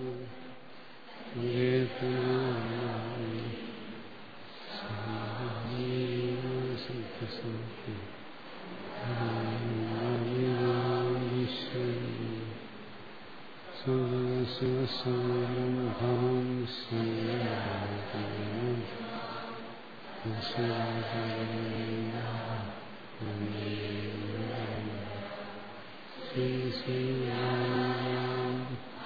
ഒരു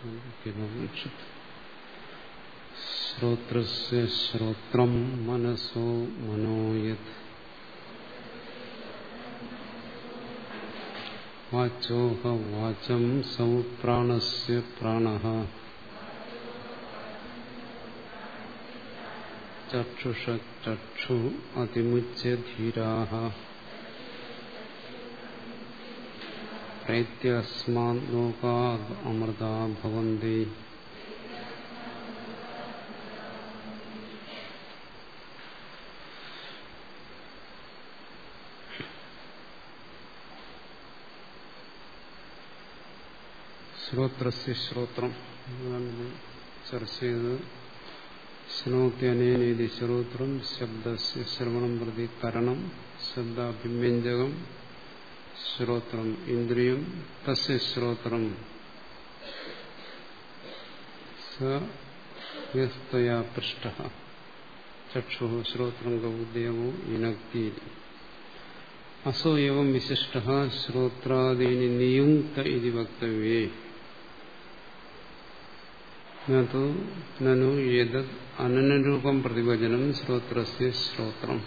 പരമ്പരയെ സ്മരിച്ചുകൊണ്ട് ശ്രോത്രസ്യ ശ്രോത്രം മനസ്സോ മനോയത് വാചോഹ വാചം സൗ പ്രാണസ്യ പ്രാണ ചക്ഷുഷ ചക്ഷു അതിമുച്യ പ്രൈത്യസ്മാത് ലോകാത് അമൃതാ ഭവന്തി ശ്രോത്രസ്യ ശ്രോത്രം ചർച്ച ചെയ്തത് ശ്രോത്യനേനീതി ശ്രോത്രം ശബ്ദസ്യ ശ്രവണം പ്രതി കരണം ശബ്ദാഭിവ്യഞ്ജകം ശ്രോത്രം ഇന്ദ്രിയം തസ്യ ശ്രോത്രം. സയസ്തയാ പൃഷ്ട ചക്ഷു ശ്രോത്രം ഗൗദേവോ ഇനക്തി അസോ എവം വിശിഷ്ട ശ്രോത്രാദീനി നിയുക്ത ഇതി വക്തവ്യേ. നു യത് അനനുരൂപം പ്രതിവചനം ശ്രോത്രസ്യ ശ്രോത്രം.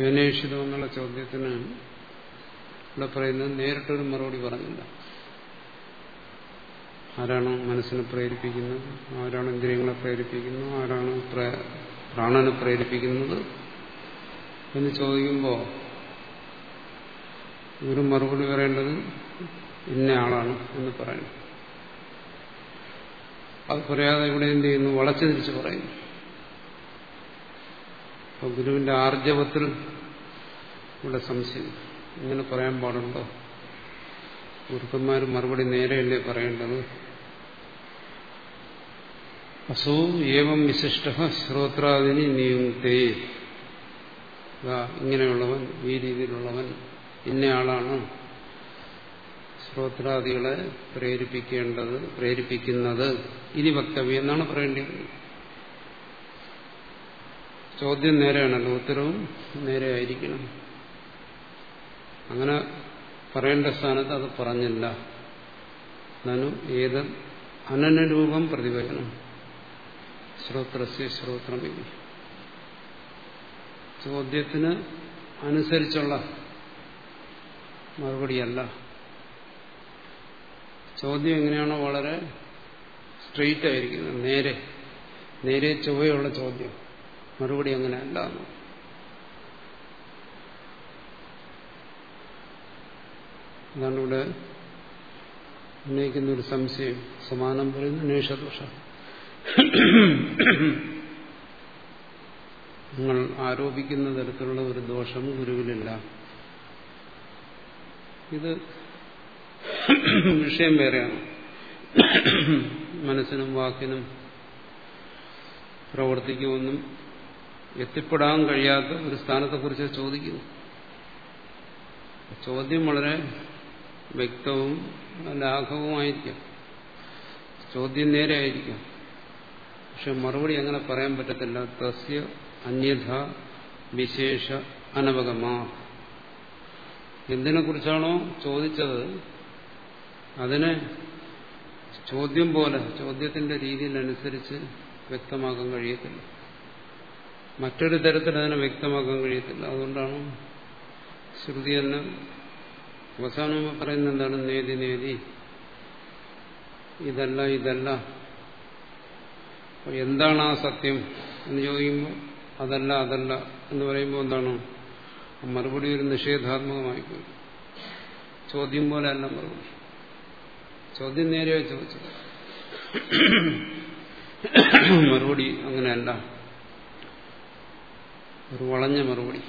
യനേഷിതം എന്നുള്ള ചോദ്യത്തിന് ഇവിടെ പറയുന്നത് നേരിട്ടൊരു മറുപടി പറഞ്ഞില്ല. ആരാണ് മനസ്സിനെ പ്രേരിപ്പിക്കുന്നത്? ആരാണ് ഇന്ദ്രിയങ്ങളെ പ്രേരിപ്പിക്കുന്നത്? ആരാണ് പ്രാണനെ പ്രേരിപ്പിക്കുന്നത്? എന്ന് ചോദിക്കുമ്പോൾ ഒരു മറുപടി പറയേണ്ടത് ഇന്ന ആളാണ് എന്ന് പറയുന്നു അത് പറയാതെ ഇവിടെ എന്ത് ചെയ്യുന്നു? വളച്ചു തിരിച്ച് പറയുന്നു. അപ്പൊ ഗുരുവിന്റെ ആർജവത്തിൽ ഇവിടെ സംശയം. ഇങ്ങനെ പറയാൻ പാടുണ്ടോ? ഗുരുക്കന്മാർ മറുപടി നേരെയല്ലേ പറയേണ്ടത്? അസോ ഏവം വിശിഷ്ട ശ്രോത്രാദിനി നിയുക്തേ. ഇങ്ങനെയുള്ളവൻ ഈ രീതിയിലുള്ളവൻ ഇന്നയാളാണ് ശ്രോത്രാദികളെ പ്രേരിപ്പിക്കേണ്ടത് പ്രേരിപ്പിക്കുന്നത്. ഇനി വക്തവ്യം എന്നാണ് പറയേണ്ടത് ചോദ്യം നേരെയാണല്ലോ ഉത്തരവും നേരെയായിരിക്കണം. അങ്ങനെ പറയേണ്ട സ്ഥാനത്ത് അത് പറഞ്ഞില്ല. നനു ഏത് അനനുരൂപം പ്രതിഫലനം. ശ്രോത്രസ്യ ശ്രോത്രമില്ല ചോദ്യത്തിന് അനുസരിച്ചുള്ള മറുപടിയല്ല. ചോദ്യം എങ്ങനെയാണോ വളരെ സ്ട്രെയിറ്റ് ആയിരിക്കുന്നത് നേരെ നേരെ ചൊവ്വയുള്ള ചോദ്യം. മറുപടി അങ്ങനെയല്ല അതാണ് ഇവിടെ ഉന്നയിക്കുന്ന ഒരു സംശയം. സമാനം പറയുന്നു നേഷദോഷ നിങ്ങൾ ആരോപിക്കുന്ന തരത്തിലുള്ള ഒരു ദോഷം ഗുരുവിലില്ല. ഇത് വിഷയം വേറെയാണ്. മനസ്സിനും വാക്കിനും പ്രവർത്തിക്കുമെന്നും എത്തിപ്പെടാൻ കഴിയാത്ത ഒരു സ്ഥാനത്തെക്കുറിച്ച് ചോദിക്കുന്നു. ചോദ്യം വളരെ വ്യക്തവും ലാഘവുമായിരിക്കാം ചോദ്യം നേരെ ആയിരിക്കാം പക്ഷെ മറുപടി അങ്ങനെ പറയാൻ പറ്റത്തില്ല. തസ്യ അന്യഥ വിശേഷ അനവഗമ. എന്തിനെ കുറിച്ചാണോ ചോദിച്ചത്? അതിനെ ചോദ്യം പോലെ ചോദ്യത്തിന്റെ രീതിയിലനുസരിച്ച് വ്യക്തമാക്കാൻ കഴിയത്തില്ല. മറ്റൊരു തരത്തിൽ അതിനെ വ്യക്തമാക്കാൻ കഴിയത്തില്ല. അതുകൊണ്ടാണ് ശ്രുതി തന്നെ അവസാനം പറയുന്ന എന്താണ്? നേതി നേതി. ഇതല്ല ഇതല്ല. എന്താണ് ആ സത്യം എന്ന് ചോദിക്കുമ്പോൾ അതല്ല അതല്ല എന്ന് പറയുമ്പോൾ എന്താണ്? മറുപടി ഒരു നിഷേധാത്മകമായി പോയി ചോദ്യം പോലെ അല്ല മറുപടി. ചോദ്യം നേരെയായി ചോദിച്ചത്. മറുപടി അങ്ങനെയല്ല. ഒരു വളഞ്ഞ മറുപടി.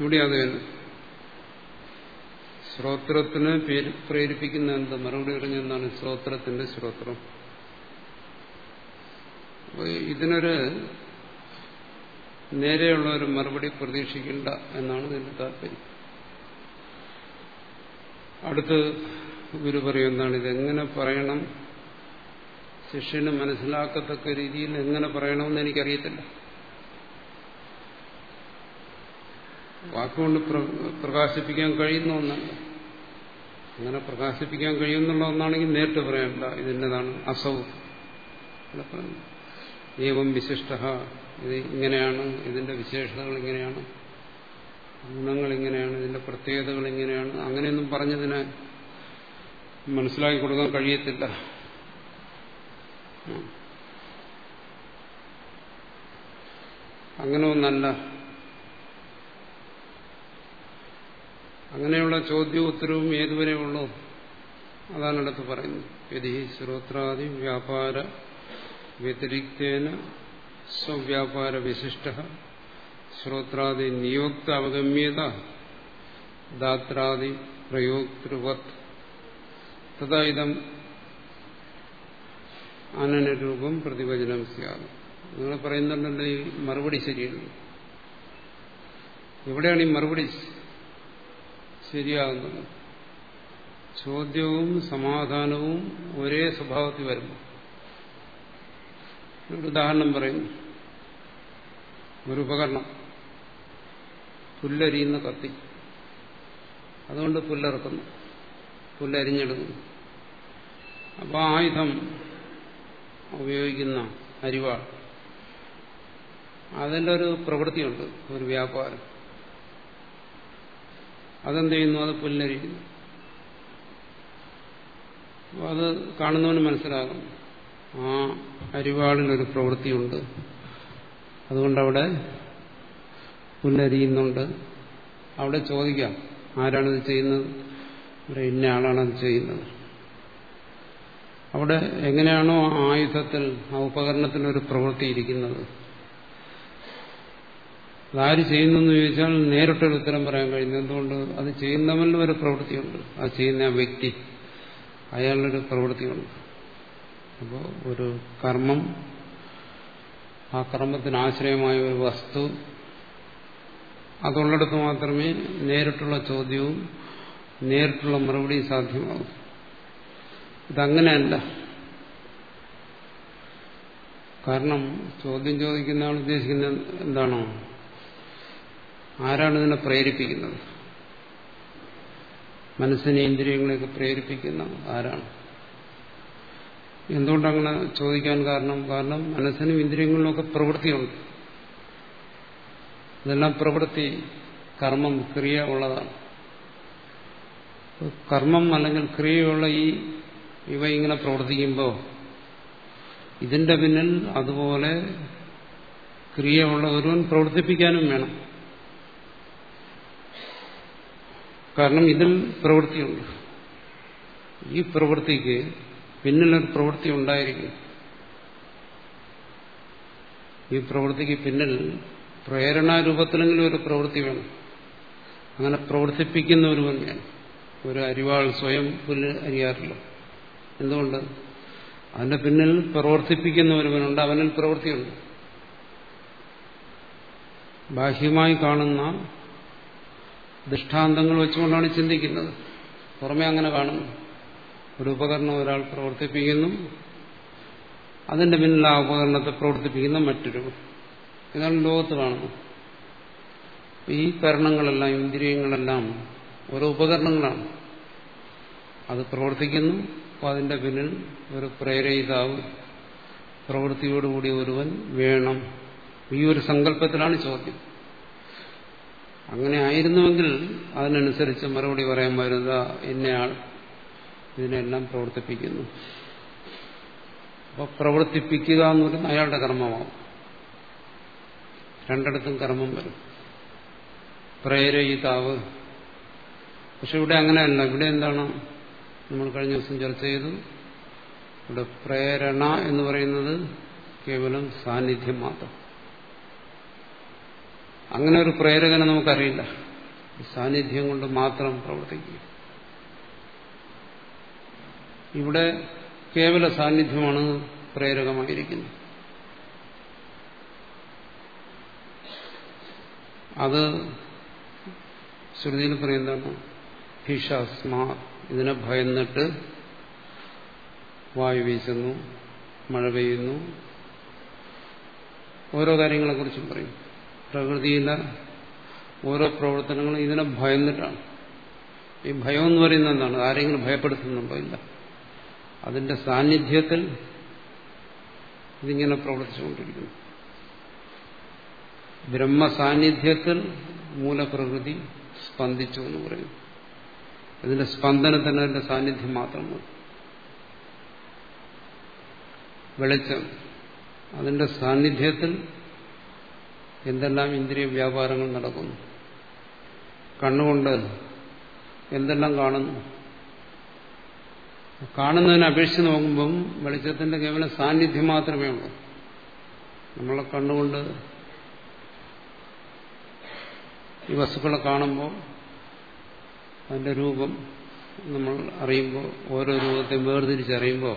ഇവിടെ അത് തന്നെ. ശ്രോത്രത്തിന് പ്രേരിപ്പിക്കുന്ന എന്ത്? മറുപടി പറഞ്ഞെന്നാണ് ശ്രോത്രത്തിന്റെ ശ്രോത്രം ഇതിനൊരു നേരെയുള്ള ഒരു മറുപടി പ്രതീക്ഷിക്കേണ്ട എന്നാണ് ഇതിന്റെ താല്പര്യം. അടുത്ത് ഗുരു പറയുന്നതാണ് ഇതെങ്ങനെ പറയണം? ശിഷ്യന് മനസ്സിലാക്കത്തക്ക രീതിയിൽ എങ്ങനെ പറയണമെന്ന് എനിക്കറിയത്തില്ല. വാക്കുകൊണ്ട് പ്രകാശിപ്പിക്കാൻ കഴിയുന്ന ഒന്നല്ല. അങ്ങനെ പ്രകാശിപ്പിക്കാൻ കഴിയുന്നുള്ള ഒന്നാണെങ്കിൽ നേരിട്ട് പറയണ്ട. ഇതിന്റെതാണ് അസൗ. ഏവം വിശിഷ്ട. ഇത് ഇങ്ങനെയാണ്. ഇതിന്റെ വിശേഷതകൾ ഇങ്ങനെയാണ്. ഗുണങ്ങൾ ഇങ്ങനെയാണ്. ഇതിന്റെ പ്രത്യേകതകൾ ഇങ്ങനെയാണ്. അങ്ങനെയൊന്നും പറഞ്ഞതിന് മനസ്സിലാക്കി കൊടുക്കാൻ കഴിയത്തില്ല. അങ്ങനെ ഒന്നല്ല. അങ്ങനെയുള്ള ചോദ്യവും ഉത്തരവും ഏതുവരെ ഉള്ളൂ അതാണ് അടുത്ത് പറയുന്നത്. യതി ശ്രോത്രാദി വ്യാപാര വ്യതിരിക്തേന സ്വവ്യാപാര വിശിഷ്ട ശ്രോത്രാദി നിയോക്ത അവഗമ്യത ദാത്രാദി പ്രയോക്തൃവത്. തഥാ ഇതം അനനരൂപം പ്രതിവചനം സ്യാദ് നിങ്ങൾ പറയുന്നുണ്ടല്ലോ ഈ മറുപടി ശരിയല്ല. എവിടെയാണ് ഈ മറുപടി ശരിയാകുന്നത്. ചോദ്യവും സമാധാനവും ഒരേ സ്വഭാവത്തിൽ വരുന്നു. ഉദാഹരണം പറയുന്നു. ഒരു ഉപകരണം. പുല്ലരിയുന്ന കത്തി. അതുകൊണ്ട് പുല്ലിറക്കുന്നു. പുല്ലരിഞ്ഞെടുക്കുന്നു അപ്പോൾ ആയുധം ഉപയോഗിക്കുന്ന അരിവാൾ. അതിന്റെ ഒരു പ്രവൃത്തിയുണ്ട്. ഒരു വ്യാപാരം. അതെന്ത് ചെയ്യുന്നു? അത് പുല്ലരിക്കുന്നു അത് കാണുന്നവന് മനസ്സിലാകും. ആ അരിവാളിനൊരു പ്രവൃത്തിയുണ്ട്. അതുകൊണ്ടവിടെ പുല്ലരിയുന്നുണ്ട് അവിടെ ചോദിക്കാം ആരാണിത് ചെയ്യുന്നത്? ഇന്ന ആളാണ് അത് ചെയ്യുന്നത്. അവിടെ എങ്ങനെയാണോ ആ ആയുധത്തിൽ ആ ഉപകരണത്തിൽ ഒരു പ്രവൃത്തി ഇരിക്കുന്നത്. അതാര് ചെയ്യുന്നെന്ന് ചോദിച്ചാൽ നേരിട്ടൊരു ഉത്തരം പറയാൻ കഴിയുന്നു എന്തുകൊണ്ട്? അത് ചെയ്യുന്നവനിലും ഒരു പ്രവൃത്തിയുണ്ട്. ആ ചെയ്യുന്ന ആ വ്യക്തി അയാളൊരു പ്രവൃത്തിയുണ്ട്. അപ്പോൾ ഒരു കർമ്മം ആ കർമ്മത്തിന് ആശ്രയമായ ഒരു വസ്തു അതുള്ളിടത്ത് മാത്രമേ നേരിട്ടുള്ള ചോദ്യവും നേരിട്ടുള്ള മറുപടിയും സാധ്യമാകൂ. ഇതങ്ങനെയല്ല. കാരണം ചോദ്യം ചോദിക്കുന്ന ആൾ ഉദ്ദേശിക്കുന്നത് എന്താണോ? ആരാണ് ഇതിനെ പ്രേരിപ്പിക്കുന്നത്? മനസ്സിനെ ഇന്ദ്രിയങ്ങളെയൊക്കെ പ്രേരിപ്പിക്കുന്ന ആരാണ്? എന്തുകൊണ്ടങ്ങനെ ചോദിക്കാൻ കാരണം? കാരണം മനസ്സിനും ഇന്ദ്രിയങ്ങളിലൊക്കെ പ്രവൃത്തിയുണ്ട്. ഇതെല്ലാം പ്രവൃത്തി കർമ്മം ക്രിയ ഉള്ളതാണ്. കർമ്മം അല്ലെങ്കിൽ ക്രിയയുള്ള ഈ ഇവ ഇങ്ങനെ പ്രവർത്തിക്കുമ്പോൾ ഇതിന്റെ പിന്നിൽ അതുപോലെ ക്രിയ ഉള്ള ഒരുവൻ പ്രവർത്തിപ്പിക്കാനും വേണം. കാരണം ഇതിൽ പ്രവൃത്തിയുണ്ട്. ഈ പ്രവൃത്തിക്ക് പിന്നിലൊരു പ്രവൃത്തി ഉണ്ടായിരിക്കും. ഈ പ്രവൃത്തിക്ക് പിന്നിൽ പ്രേരണാരൂപത്തിലെങ്കിലും ഒരു പ്രവൃത്തി വേണം. അങ്ങനെ പ്രവർത്തിപ്പിക്കുന്ന ഒരു തന്നെയാണ് ഒരു അരിവാൾ സ്വയം പുല്ല് അരിയാറില്ല. എന്തുകൊണ്ട്? അതിന്റെ പിന്നിൽ പ്രവർത്തിപ്പിക്കുന്ന ഒരുവനുണ്ട് അവനിൽ പ്രവൃത്തിയുണ്ട്. ബാഹ്യമായി കാണുന്ന ദൃഷ്ടാന്തങ്ങൾ വെച്ചുകൊണ്ടാണ് ചിന്തിക്കുന്നത്. പുറമെ അങ്ങനെ കാണുന്നു. ഒരു ഉപകരണം ഒരാൾ പ്രവർത്തിപ്പിക്കുന്നു. അതിന്റെ പിന്നിൽ ആ ഉപകരണത്തെ പ്രവർത്തിപ്പിക്കുന്ന മറ്റൊരു. ഇതാണ് ലോകത്ത് കാണുന്നത് ഈ കരണങ്ങളെല്ലാം ഇന്ദ്രിയങ്ങളെല്ലാം ഓരോ ഉപകരണങ്ങളാണ്. അത് പ്രവർത്തിക്കുന്നു. അപ്പോൾ അതിന്റെ പിന്നിൽ ഒരു പ്രേരയിതാവ് പ്രവൃത്തിയോടുകൂടി ഒരുവൻ വേണം. ഈ ഒരു സങ്കല്പത്തിലാണ് ചോദ്യം. അങ്ങനെ ആയിരുന്നുവെങ്കിൽ അതിനനുസരിച്ച് മറുപടി പറയാൻ വരുന്ന എന്നയാൾ ഇതിനെല്ലാം പ്രവർത്തിപ്പിക്കുന്നു. അപ്പോൾ പ്രവർത്തിപ്പിക്കുക എന്ന് പറയുന്നത് അയാളുടെ കർമ്മമാവും രണ്ടിടത്തും കർമ്മം വരും. പ്രേരയിതാവ് പക്ഷെ ഇവിടെ അങ്ങനെയല്ല. ഇവിടെ എന്താണ്? നമ്മൾ കഴിഞ്ഞ ദിവസം ചർച്ച ചെയ്തു. ഇവിടെ പ്രേരണ എന്ന് പറയുന്നത് കേവലം സാന്നിധ്യം മാത്രം. അങ്ങനെ ഒരു പ്രേരകനെ നമുക്കറിയില്ല. സാന്നിധ്യം കൊണ്ട് മാത്രം പ്രവർത്തിക്കുക. ഇവിടെ കേവല സാന്നിധ്യമാണ് പ്രേരകമായിരിക്കുന്നത്. അത് ശ്രുതിയിൽ പറയുന്നതാണ് ഭീഷാസ്മാ ഇതിനെ ഭയന്നിട്ട് വായു വീശുന്നു മഴ പെയ്യുന്നു. ഓരോ കാര്യങ്ങളെക്കുറിച്ചും പറയും. പ്രകൃതിയിലെ ഓരോ പ്രവർത്തനങ്ങളും ഇതിനെ ഭയന്നിട്ടാണ്. ഈ ഭയം എന്ന് പറയുന്നത് എന്താണ്? ആരെങ്കിലും ഭയപ്പെടുത്തുന്നുണ്ടോ ഇല്ല? അതിന്റെ സാന്നിധ്യത്തിൽ ഇതിങ്ങനെ പ്രവർത്തിച്ചുകൊണ്ടിരിക്കുന്നു. ബ്രഹ്മസാന്നിധ്യത്തിൽ മൂലപ്രകൃതി സ്പന്ദിച്ചു എന്ന് പറയുന്നു. ഇതിന്റെ സ്പന്ദനത്തിന് അതിന്റെ സാന്നിധ്യം മാത്രം മതി വെളിച്ചം. അതിന്റെ സാന്നിധ്യത്തിൽ എന്തെല്ലാം ഇന്ദ്രിയ വ്യാപാരങ്ങൾ നടക്കുന്നു. കണ്ണുകൊണ്ട് എന്തെല്ലാം കാണുന്നു. കാണുന്നതിനെ അപേക്ഷിച്ച് നോക്കുമ്പം വെളിച്ചത്തിന്റെ കേവലം സാന്നിധ്യം മാത്രമേ ഉള്ളൂ. നമ്മളെ കണ്ണുകൊണ്ട് ഈ വസ്തുക്കളെ കാണുമ്പോൾ അതിന്റെ രൂപം നമ്മൾ അറിയുമ്പോൾ ഓരോ രൂപത്തെയും വേർതിരിച്ചറിയുമ്പോൾ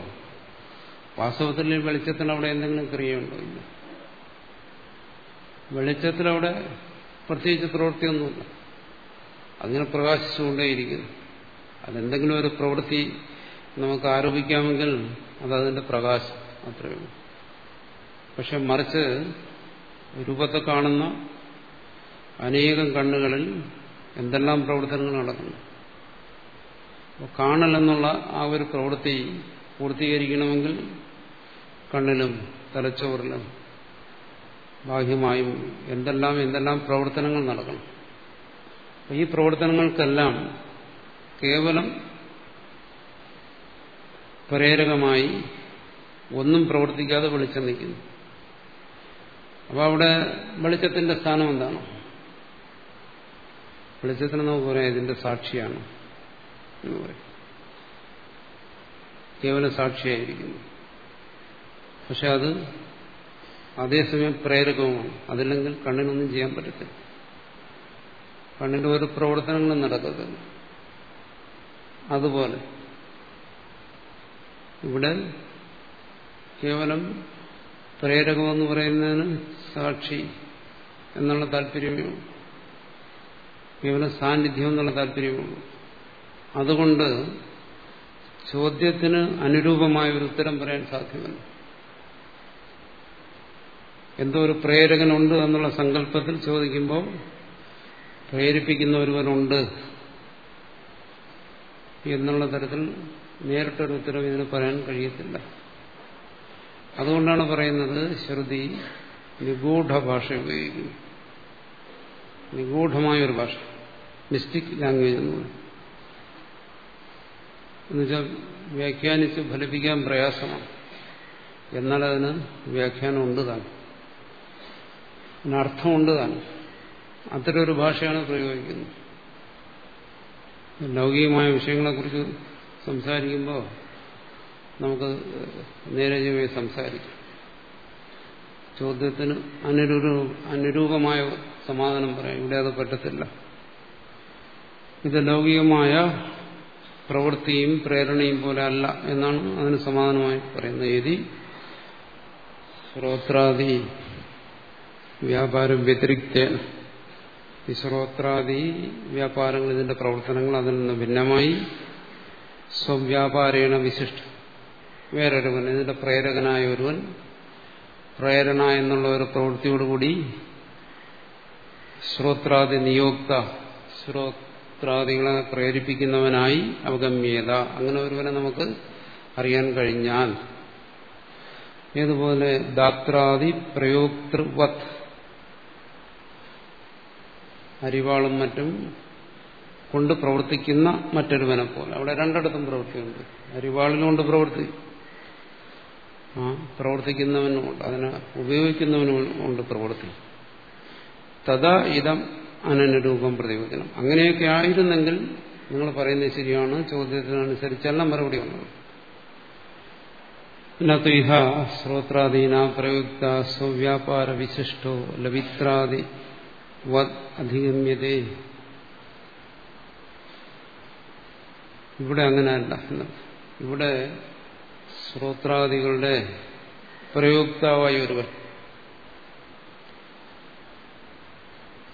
വാസ്തവത്തിൽ വെളിച്ചത്തിന് അവിടെ എന്തെങ്കിലും ക്രിയയുണ്ടോ ഇല്ല? വെളിച്ചത്തിലവിടെ പ്രത്യേകിച്ച് പ്രവൃത്തിയൊന്നുമില്ല. അങ്ങനെ പ്രകാശിച്ചുകൊണ്ടേയിരിക്കുന്നു. അതെന്തെങ്കിലും ഒരു പ്രവൃത്തി നമുക്ക് ആരോപിക്കാമെങ്കിൽ അതതിന്റെ പ്രകാശം അത്രയേ ഉള്ളൂ. പക്ഷെ മറിച്ച് രൂപത്തെ കാണുന്ന അനേകം കണ്ണുകളിൽ എന്തെല്ലാം പ്രവർത്തനങ്ങൾ നടക്കുന്നു. കാണൽ എന്നുള്ള ആ ഒരു പ്രവൃത്തി പൂർത്തീകരിക്കണമെങ്കിൽ കണ്ണിലും തലച്ചോറിലും ബാഹ്യമായും എന്തെല്ലാം എന്തെല്ലാം പ്രവർത്തനങ്ങൾ നടക്കണം. ഈ പ്രവർത്തനങ്ങൾക്കെല്ലാം കേവലം പ്രേരകമായി ഒന്നും പ്രവർത്തിക്കാതെ വെളിച്ചം നിൽക്കുന്നു. അപ്പോൾ അവിടെ വെളിച്ചത്തിന്റെ സ്ഥാനം എന്താണ്? വെളിച്ചത്തിന് നമുക്ക് പറയാം ഇതിന്റെ സാക്ഷിയാണ് എന്ന് പറയും. കേവലം സാക്ഷിയായിരിക്കുന്നു. പക്ഷെ അത് അതേസമയം പ്രേരകവുമാണ് അതില്ലെങ്കിൽ കണ്ണിനൊന്നും ചെയ്യാൻ പറ്റത്തില്ല. കണ്ണിന്റെ ഒരു പ്രവർത്തനങ്ങളും നടക്കത്തില്ല. അതുപോലെ ഇവിടെ കേവലം പ്രേരകമെന്ന് പറയുന്നതിന് സാക്ഷി എന്നുള്ള താല്പര്യമേ ഉള്ളൂ. കേവലം സാന്നിധ്യം എന്നുള്ള താല്പര്യമേ ഉള്ളൂ. അതുകൊണ്ട് ചോദ്യത്തിന് അനുരൂപമായ ഒരു ഉത്തരം പറയാൻ സാധ്യമല്ല. എന്തോ ഒരു പ്രേരകനുണ്ട് എന്നുള്ള സങ്കല്പത്തിൽ ചോദിക്കുമ്പോൾ പ്രേരിപ്പിക്കുന്ന ഒരുവനുണ്ട് എന്നുള്ള തരത്തിൽ നേരിട്ടൊരു ഉത്തരവ് ഇതിന് പറയാൻ കഴിയത്തില്ല. അതുകൊണ്ടാണ് പറയുന്നത് ശ്രുതി നിഗൂഢ ഭാഷ ഉപയോഗിക്കുന്നു. നിഗൂഢമായ ഒരു ഭാഷ. മിസ്റ്റിക് ലാംഗ്വേജ് എന്ന് പറയും. എന്നുവെച്ചാൽ വ്യാഖ്യാനിച്ച് ഫലിപ്പിക്കാൻ പ്രയാസമാണ്. എന്നാൽ അതിന് വ്യാഖ്യാനം ഉണ്ട് താൻ. അതിനർത്ഥമുണ്ട് താൻ ഒരു ഭാഷയാണ് പ്രയോഗിക്കുന്നത്. ലൗകികമായ വിഷയങ്ങളെക്കുറിച്ച് സംസാരിക്കുമ്പോൾ നമുക്ക് നേരജമായി സംസാരിക്കാം. ചോദ്യത്തിന് അനുരൂ അനുരൂപമായ സമാധാനം പറയാം. ഇവിടെ അത് പറ്റത്തില്ല. ഇത് ലൗകികമായ പ്രവൃത്തിയും പ്രേരണയും പോലെ അല്ല എന്നാണ് അതിന് സമാധാനമായി പറയുന്നത് ഏതി ശ്രോത്രാദി വ്യാപാരം വ്യതിരിക്ത ഈ വ്യാപാരങ്ങൾ ഇതിന്റെ പ്രവർത്തനങ്ങൾ അതിൽ നിന്ന് ഭിന്നമായി. സ്വവ്യാപാരേണ വിശിഷ്ട. വേറൊരുവൻ ഇതിന്റെ പ്രേരകനായ ഒരുവൻ. പ്രേരണ എന്നുള്ള ഒരു പ്രവൃത്തിയോടുകൂടി ശ്രോത്രാദി നിയോക്ത ശ്രോത്രാദികളെ പ്രേരിപ്പിക്കുന്നവനായി അവഗമ്യത. അങ്ങനെ ഒരുവനെ നമുക്ക് അറിയാൻ കഴിഞ്ഞാൽ ഏതുപോലെ ദാത്രാദി പ്രയോക്തൃവത് അരിവാളും മറ്റും കൊണ്ട് പ്രവർത്തിക്കുന്ന മറ്റൊരുവനെ പോലെ. അവിടെ രണ്ടിടത്തും പ്രവൃത്തിയുണ്ട് അരിവാളിനുകൊണ്ട് പ്രവൃത്തി ആ പ്രവർത്തിക്കുന്നവനുമുണ്ട്. അതിനെ ഉപയോഗിക്കുന്നവനുമുണ്ട് പ്രവൃത്തി തഥാ ഇതം അനനുരൂപം പ്രതിപദിക്കണം അങ്ങനെയൊക്കെ ആയിരുന്നെങ്കിൽ നിങ്ങൾ പറയുന്നത് ശരിയാണ്. ചോദ്യത്തിനനുസരിച്ചല്ല മറുപടി വന്നത്. നൈഹ ശ്രോത്രാദീന പ്രയുക്ത സ്വവ്യാപാര വിശിഷ്ടോ ലവിത്രാദി വത് അധിഗമ്യതേ. ഇവിടെ അങ്ങനെയല്ല ഇവിടെ ശ്രോത്രാദികളുടെ പ്രയോക്താവായി ഒരുവൻ.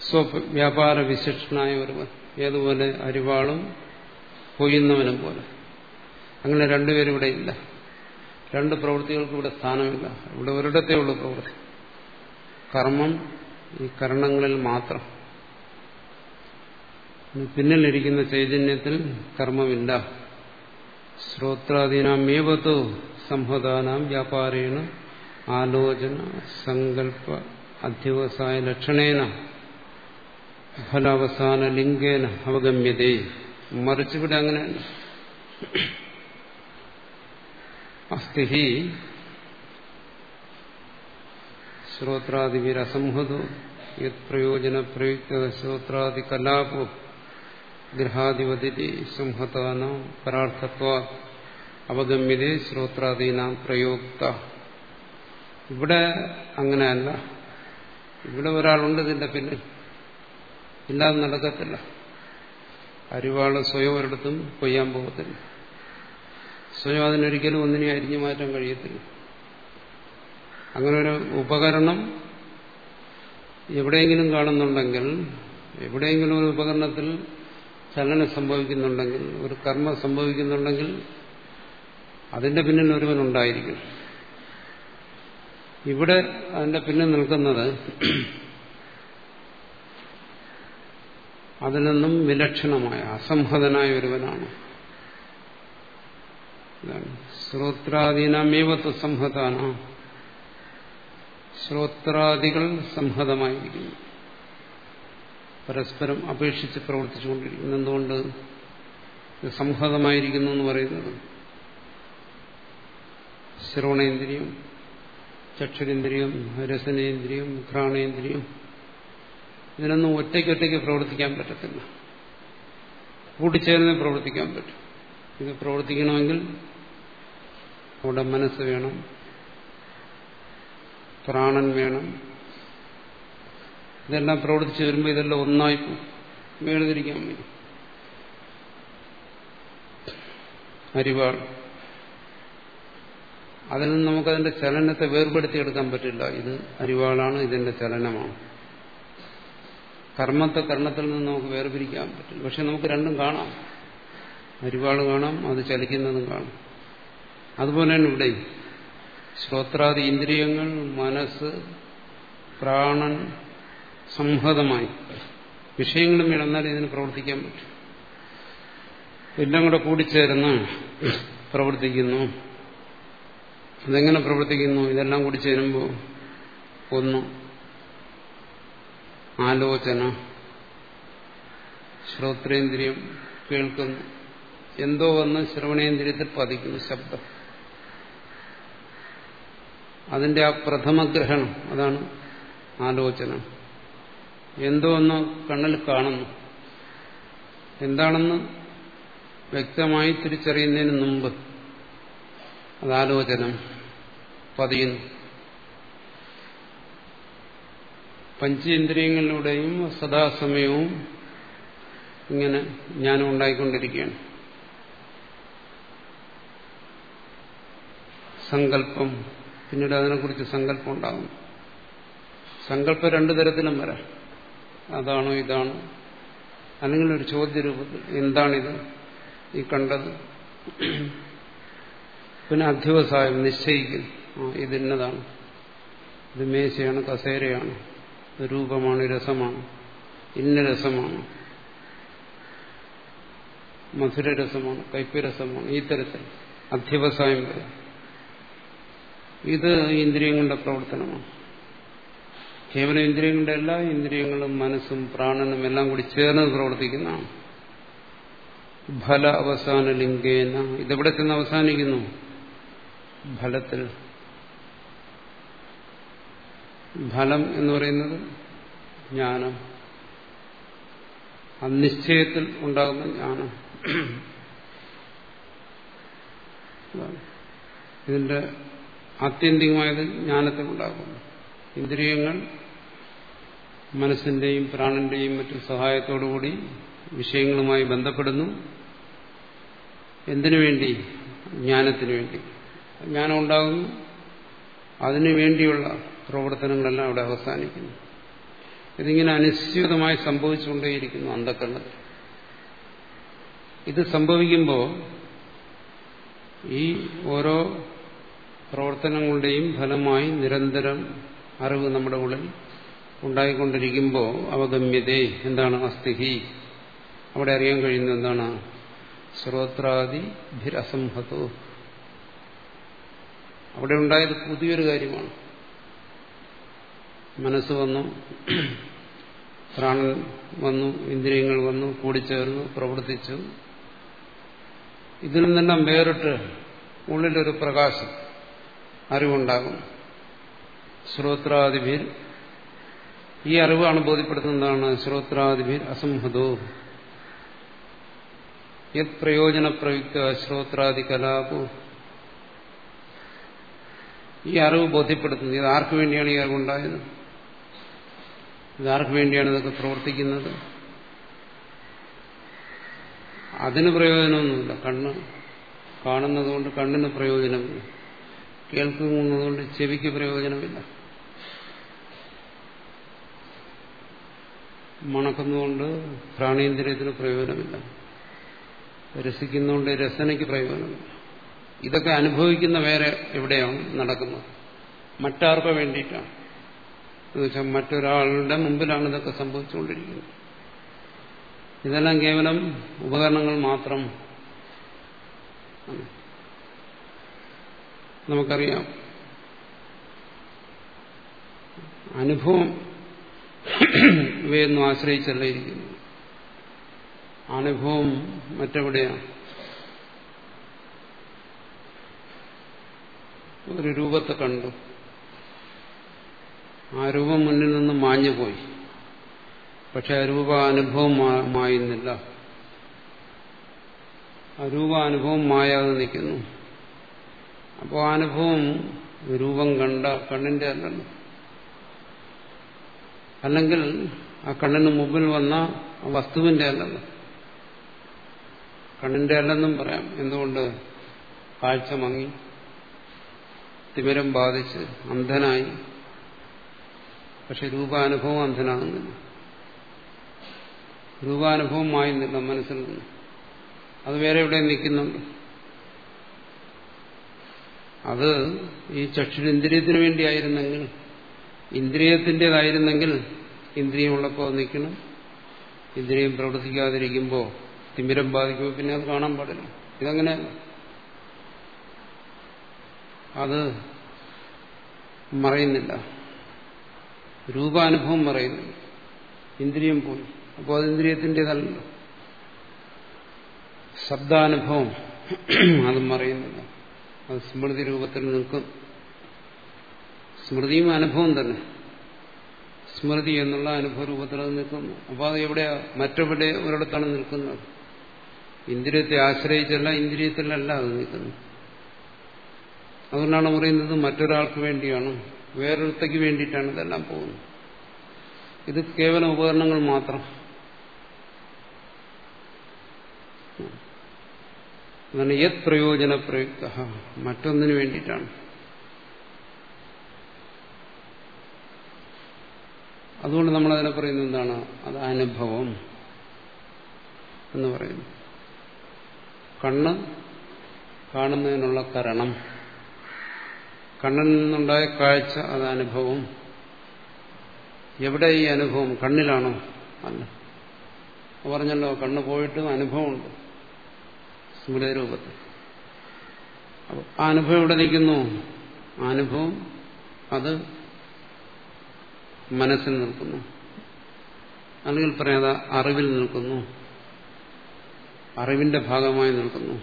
സ്വവ്യാപാര വിശിഷ്ടനായ ഒരുവൻ. ഏതുപോലെ അരിവാളും കൊയ്യുന്നവനും പോലെ. അങ്ങനെ രണ്ടുപേരും ഇവിടെ ഇല്ല. രണ്ട് പ്രവൃത്തികൾക്ക് ഇവിടെ സ്ഥാനമില്ല. ഇവിടെ ഒരിടത്തേ ഉള്ളൂ പ്രവൃത്തി. കർമ്മം ഈ കർണങ്ങളിൽ മാത്രം. പിന്നിലിരിക്കുന്ന ചൈതന്യത്തിൽ കർമ്മമില്ല ശ്രോത്രാദീനാമേവത്തോ സംഹതാനാം വ്യാപാരേണ ആലോചന സങ്കല്പ അധ്യവസായ ലക്ഷണേന ഫലാവസാന ലിംഗേന അവഗമ്യതേ. മറിച്ചിവിടെ അങ്ങനെ അസ്ഥി ശ്രോത്രാദിവിരസംഹതോ. യത് പ്രയോജന പ്രയുക്ത ശ്രോത്രാദി കലാപോ ഗൃഹാധിപതി സംഹതാന പരാർത്ഥത്വ അവഗമ്യതേ ശ്രോത്രാദീനാം പ്രയോക്ത. ഇവിടെ അങ്ങനെയല്ല. ഇവിടെ ഒരാളുണ്ട് ഇതിന്റെ പിന്നിൽ. ഇല്ലാതെ നടക്കത്തില്ല. അരിവാൾ സ്വയം ഒരിടത്തും കൊയ്യാൻ പോകത്തില്ല. സ്വയം അതിനൊരിക്കലും ഒന്നിനെ അരിഞ്ഞു മാറ്റാൻ കഴിയത്തില്ല. അങ്ങനെ ഒരു ഉപകരണം എവിടെയെങ്കിലും കാണുന്നുണ്ടെങ്കിൽ എവിടെയെങ്കിലും ഒരു ഉപകരണത്തിൽ ചലനം സംഭവിക്കുന്നുണ്ടെങ്കിൽ ഒരു കർമ്മം സംഭവിക്കുന്നുണ്ടെങ്കിൽ അതിന്റെ പിന്നിൽ ഒരുവൻ ഉണ്ടായിരിക്കും. ഇവിടെ അതിന്റെ പിന്നിൽ നിൽക്കുന്നത് അതിൽ നിന്നും വിലക്ഷണമായ അസംഹതനായ ഒരുവനാണ്. ശ്രോത്രാധീനമേവത്വ സംഹതാന. ശ്രോത്രാദികൾ സംഹതമായിരിക്കുന്നു. പരസ്പരം അപേക്ഷിച്ച് പ്രവർത്തിച്ചുകൊണ്ടിരിക്കുന്നു. എന്തുകൊണ്ട്? സംഹതമായിരിക്കുന്നു എന്ന് പറയുന്നത് ശ്രവണേന്ദ്രിയം ചക്ഷുരേന്ദ്രിയം രസനേന്ദ്രിയം ഘ്രാണേന്ദ്രിയം. ഇതിനൊന്നും ഒറ്റയ്ക്കൊറ്റയ്ക്ക് പ്രവർത്തിക്കാൻ പറ്റത്തില്ല. കൂട്ടിച്ചേർന്ന് പ്രവർത്തിക്കാൻ പറ്റും. ഇത് പ്രവർത്തിക്കണമെങ്കിൽ അവിടെ മനസ്സ് വേണം. പ്രാണൻ വേണം. ഇതെല്ലാം പ്രവർത്തിച്ചു വരുമ്പോൾ ഇതെല്ലാം ഒന്നായി വേണതിരിക്കാൻ വേണ്ടി അരിവാൾ. അതിൽ നിന്ന് നമുക്കതിന്റെ ചലനത്തെ വേർപെടുത്തിയെടുക്കാൻ പറ്റില്ല. ഇത് അരിവാളാണ് ഇതിന്റെ ചലനമാണ്. കർമ്മത്തെ കർണത്തിൽ നിന്ന് നമുക്ക് വേർപിരിക്കാൻ പറ്റില്ല. പക്ഷെ നമുക്ക് രണ്ടും കാണാം. അരിവാൾ കാണാം അത് ചലിക്കുന്നതും കാണാം. അതുപോലെ തന്നെ ഇവിടെ ശ്രോത്രാദി ഇന്ദ്രിയങ്ങൾ മനസ്സ് പ്രാണൻ സംഹതമായി. വിഷയങ്ങളും ഇടന്നാൽ ഇതിന് പ്രവർത്തിക്കാൻ പറ്റും. എല്ലാം കൂടെ കൂടിച്ചേർന്ന് പ്രവർത്തിക്കുന്നു. അതെങ്ങനെ പ്രവർത്തിക്കുന്നു? ഇതെല്ലാം കൂടി ചേരുമ്പോൾ ഒന്ന് ആലോചന. ശ്രോത്രേന്ദ്രിയം കേൾക്കുന്നു. എന്തോ വന്ന് ശ്രവണേന്ദ്രിയത്തിൽ പതിക്കുന്നു ശബ്ദം. അതിന്റെ ആ പ്രഥമഗ്രഹണം അതാണ് ആലോചന. എന്തോ ഒന്ന് കണ്ണിൽ കാണുന്നു. എന്താണെന്ന് വ്യക്തമായി തിരിച്ചറിയുന്നതിന് മുമ്പ് അത് പതിയുന്നു. പഞ്ചേന്ദ്രിയങ്ങളിലൂടെയും സദാസമയവും ഇങ്ങനെ ജ്ഞാനം ഉണ്ടായിക്കൊണ്ടിരിക്കുകയാണ്. സങ്കല്പം പിന്നീട് അതിനെക്കുറിച്ച് സങ്കല്പം ഉണ്ടാകും സങ്കല്പം രണ്ടു തരത്തിലും വരാം. അതാണോ ഇതാണോ? അല്ലെങ്കിൽ ഒരു ചോദ്യ ചോദ്യരൂപത്തിൽ എന്താണിത്? ഈ കണ്ടത്? പിന്നെ അധ്യവസായം നിശ്ചയിക്കും ഇതിന്നതാണ് ഇത് മേശയാണ് കസേരയാണ്. രൂപമാണ് രസമാണ്. ഇന്ന രസമാണ്. മധുരരസമാണ് കയ്പരസമാണ് ഈ തരത്തിൽ അധ്യവസായം വരെ. ഇത് ഇന്ദ്രിയങ്ങളുടെ പ്രവർത്തനമാണ്. കേവലം ഇന്ദ്രിയങ്ങളുടെ എല്ലാ ഇന്ദ്രിയങ്ങളും മനസ്സും പ്രാണനും എല്ലാം കൂടി ചേർന്ന് പ്രവർത്തിക്കുന്നതാണ്. ഫല അവസാന ലിംഗേന. ഇതെവിടെ ചെന്ന് അവസാനിക്കുന്നു? ഫലത്തിൽ. ഫലം എന്ന് പറയുന്നത് ജ്ഞാനം. അനിശ്ചയത്തിൽ ഉണ്ടാകുന്ന ജ്ഞാനം. ഇതിന്റെ ആത്യന്തികമായത് ജ്ഞാനത്തിൽ ഉണ്ടാകുന്നു ഇന്ദ്രിയങ്ങൾ മനസ്സിന്റെയും പ്രാണന്റെയും മറ്റു സഹായത്തോടുകൂടി വിഷയങ്ങളുമായി ബന്ധപ്പെടുന്നു. എന്തിനു വേണ്ടി? ജ്ഞാനത്തിനു വേണ്ടി. ജ്ഞാനം ഉണ്ടാകുന്നു. അതിനു വേണ്ടിയുള്ള പ്രവർത്തനങ്ങളെല്ലാം അവിടെ അവസാനിക്കുന്നു. ഇതിങ്ങനെ അനിശ്ചിതമായി സംഭവിച്ചുകൊണ്ടേയിരിക്കുന്നു അന്ധക്കരണത്തിൽ ഇത് സംഭവിക്കുമ്പോൾ ഈ ഓരോ പ്രവർത്തനങ്ങളുടെയും ഫലമായി നിരന്തരം അറിവ് നമ്മുടെ ഉള്ളിൽ ഉണ്ടായിക്കൊണ്ടിരിക്കുമ്പോൾ അവഗമ്യതേ എന്താണ് അസ്ഥിഹി? അവിടെ അറിയാൻ കഴിയുന്നത് എന്താണ്? ശ്രോത്രാദി ഭിരസംഹതോ അവിടെ ഉണ്ടായത് പുതിയൊരു കാര്യമാണ്. മനസ്സ് വന്നു പ്രാണൻ വന്നു ഇന്ദ്രിയങ്ങൾ വന്നു കൂടിച്ചേർന്നു പ്രവർത്തിച്ചു. ഇതിൽ നിന്നെല്ലാം വേറിട്ട് ഉള്ളിലൊരു പ്രകാശം. അറിവുണ്ടാകും. ശ്രോത്രാദിഭിർ. ഈ അറിവാണ് ബോധ്യപ്പെടുത്തുന്നതാണ് ശ്രോത്രാദിഭിർ അസംഹതോ. യത് പ്രയോജന പ്രയുക്ത ശ്രോത്രാദി കലാപോ ഈ അറിവ് ബോധ്യപ്പെടുത്തുന്നത് ഇത് ആർക്കു വേണ്ടിയാണ് ഈ അറിവുണ്ടായത്? ഇതാർക്കു വേണ്ടിയാണ് ഇതൊക്കെ പ്രവർത്തിക്കുന്നത്? അതിന് പ്രയോജനമൊന്നുമില്ല. കണ്ണ് കാണുന്നതുകൊണ്ട് കണ്ണിന് പ്രയോജനമില്ല. കേൾക്കുന്നതുകൊണ്ട് ചെവിക്ക് പ്രയോജനമില്ല. മണക്കുന്നതുകൊണ്ട് പ്രാണീന്ദ്രിയത്തിന് പ്രയോജനമില്ല. രസിക്കുന്നതുകൊണ്ട് രസനയ്ക്ക് പ്രയോജനമില്ല. ഇതൊക്കെ അനുഭവിക്കുന്ന വേറെ എവിടെയാണ് നടക്കുന്നത്? മറ്റാർക്കോ വേണ്ടിയിട്ടാണ്? എന്നുവെച്ചാൽ മറ്റൊരാളുടെ മുമ്പിലാണ് ഇതൊക്കെ സംഭവിച്ചുകൊണ്ടിരിക്കുന്നത്. ഇതെല്ലാം കേവലം ഉപകരണങ്ങൾ മാത്രം. നമുക്കറിയാം. അനുഭവം ഇവയൊന്നും ആശ്രയിച്ചല്ല ഇരിക്കുന്നു അനുഭവം മറ്റെവിടെയാണ് ഒരു രൂപത്തെ കണ്ടു. ആ രൂപം മുന്നിൽ നിന്ന് മാഞ്ഞുപോയി പക്ഷെ ആ രൂപ അനുഭവം മായുന്നില്ല. ആ അനുഭവം മായാതെ നിൽക്കുന്നു. അപ്പോൾ അനുഭവം രൂപം കണ്ട കണ്ണിന്റെ അല്ലല്ലോ. അല്ലെങ്കിൽ ആ കണ്ണിന് മുമ്പിൽ വന്ന വസ്തുവിന്റെ അല്ലല്ലോ. കണ്ണിന്റെ അല്ലെന്നും പറയാം. എന്തുകൊണ്ട്? കാഴ്ച മങ്ങി. തിമിരം ബാധിച്ച് അന്ധനായി. പക്ഷെ രൂപാനുഭവം അന്ധനാകുന്നില്ല. രൂപാനുഭവം മായുന്നില്ല മനസ്സിൽ നിന്ന്. അത് വേറെ എവിടെ നിൽക്കുന്നുണ്ട്. അത് ഈ ചക്ഷു ചക്ഷുരിന്ദ്രിയത്തിന് വേണ്ടിയായിരുന്നെങ്കിൽ ഇന്ദ്രിയത്തിന്റെതായിരുന്നെങ്കിൽ ഇന്ദ്രിയമുള്ളപ്പോൾ നിൽക്കണം. ഇന്ദ്രിയം പ്രവർത്തിക്കാതിരിക്കുമ്പോൾ തിമിരം ബാധിക്കുമ്പോൾ പിന്നെ അത് കാണാൻ പാടില്ല. ഇതങ്ങനെ അത് മറയുന്നില്ല. രൂപാനുഭവം മറയുന്നില്ല. ഇന്ദ്രിയം പോയി അപ്പോൾ അത് ഇന്ദ്രിയത്തിന്റെതല്ലല്ലോ. ശബ്ദാനുഭവം അത് മറയുന്നില്ല. അത് സ്മൃതി രൂപത്തിൽ നിൽക്കും. സ്മൃതിയും അനുഭവം തന്നെ. സ്മൃതി എന്നുള്ള അനുഭവ രൂപത്തിൽ അത് നിൽക്കുന്നു അപ്പോൾ അത് എവിടെയാ? മറ്റെവിടെ ഒരിടത്താണ് നിൽക്കുന്നത്? ഇന്ദ്രിയത്തെ ആശ്രയിച്ചല്ല ഇന്ദ്രിയത്തിലല്ല അത് നിൽക്കുന്നത്. അതുകൊണ്ടാണ് പറയുന്നത് മറ്റൊരാൾക്ക് വേണ്ടിയാണ് വേറൊരുത്തേക്ക് വേണ്ടിയിട്ടാണ് ഇതെല്ലാം പോകുന്നത്. ഇത് കേവല ഉപകരണങ്ങൾ മാത്രം. അതാണ് യത് പ്രയോജന പ്രയുക്ത മറ്റൊന്നിനു വേണ്ടിയിട്ടാണ്. അതുകൊണ്ട് നമ്മൾ അതിനെ പറയുന്നത് എന്താണ്? അത് അനുഭവം എന്ന് പറയുന്നു. കണ്ണ് കാണുന്നതിനുള്ള കരണം. കണ്ണിൽ നിന്നുണ്ടായ കാഴ്ച അത് അനുഭവം. എവിടെ ഈ അനുഭവം? കണ്ണിലാണോ? അല്ല. പറഞ്ഞല്ലോ കണ്ണ് പോയിട്ടും അനുഭവമുണ്ട്. സ്മൃതി രൂപത്തിൽ അപ്പോൾ ആ അനുഭവം എവിടെ നിൽക്കുന്നു? ആ അനുഭവം അത് മനസ്സിൽ നിൽക്കുന്നു. അല്ലെങ്കിൽ പറയാതെ അറിവിൽ നിൽക്കുന്നു. അറിവിന്റെ ഭാഗമായി നിൽക്കുന്നു.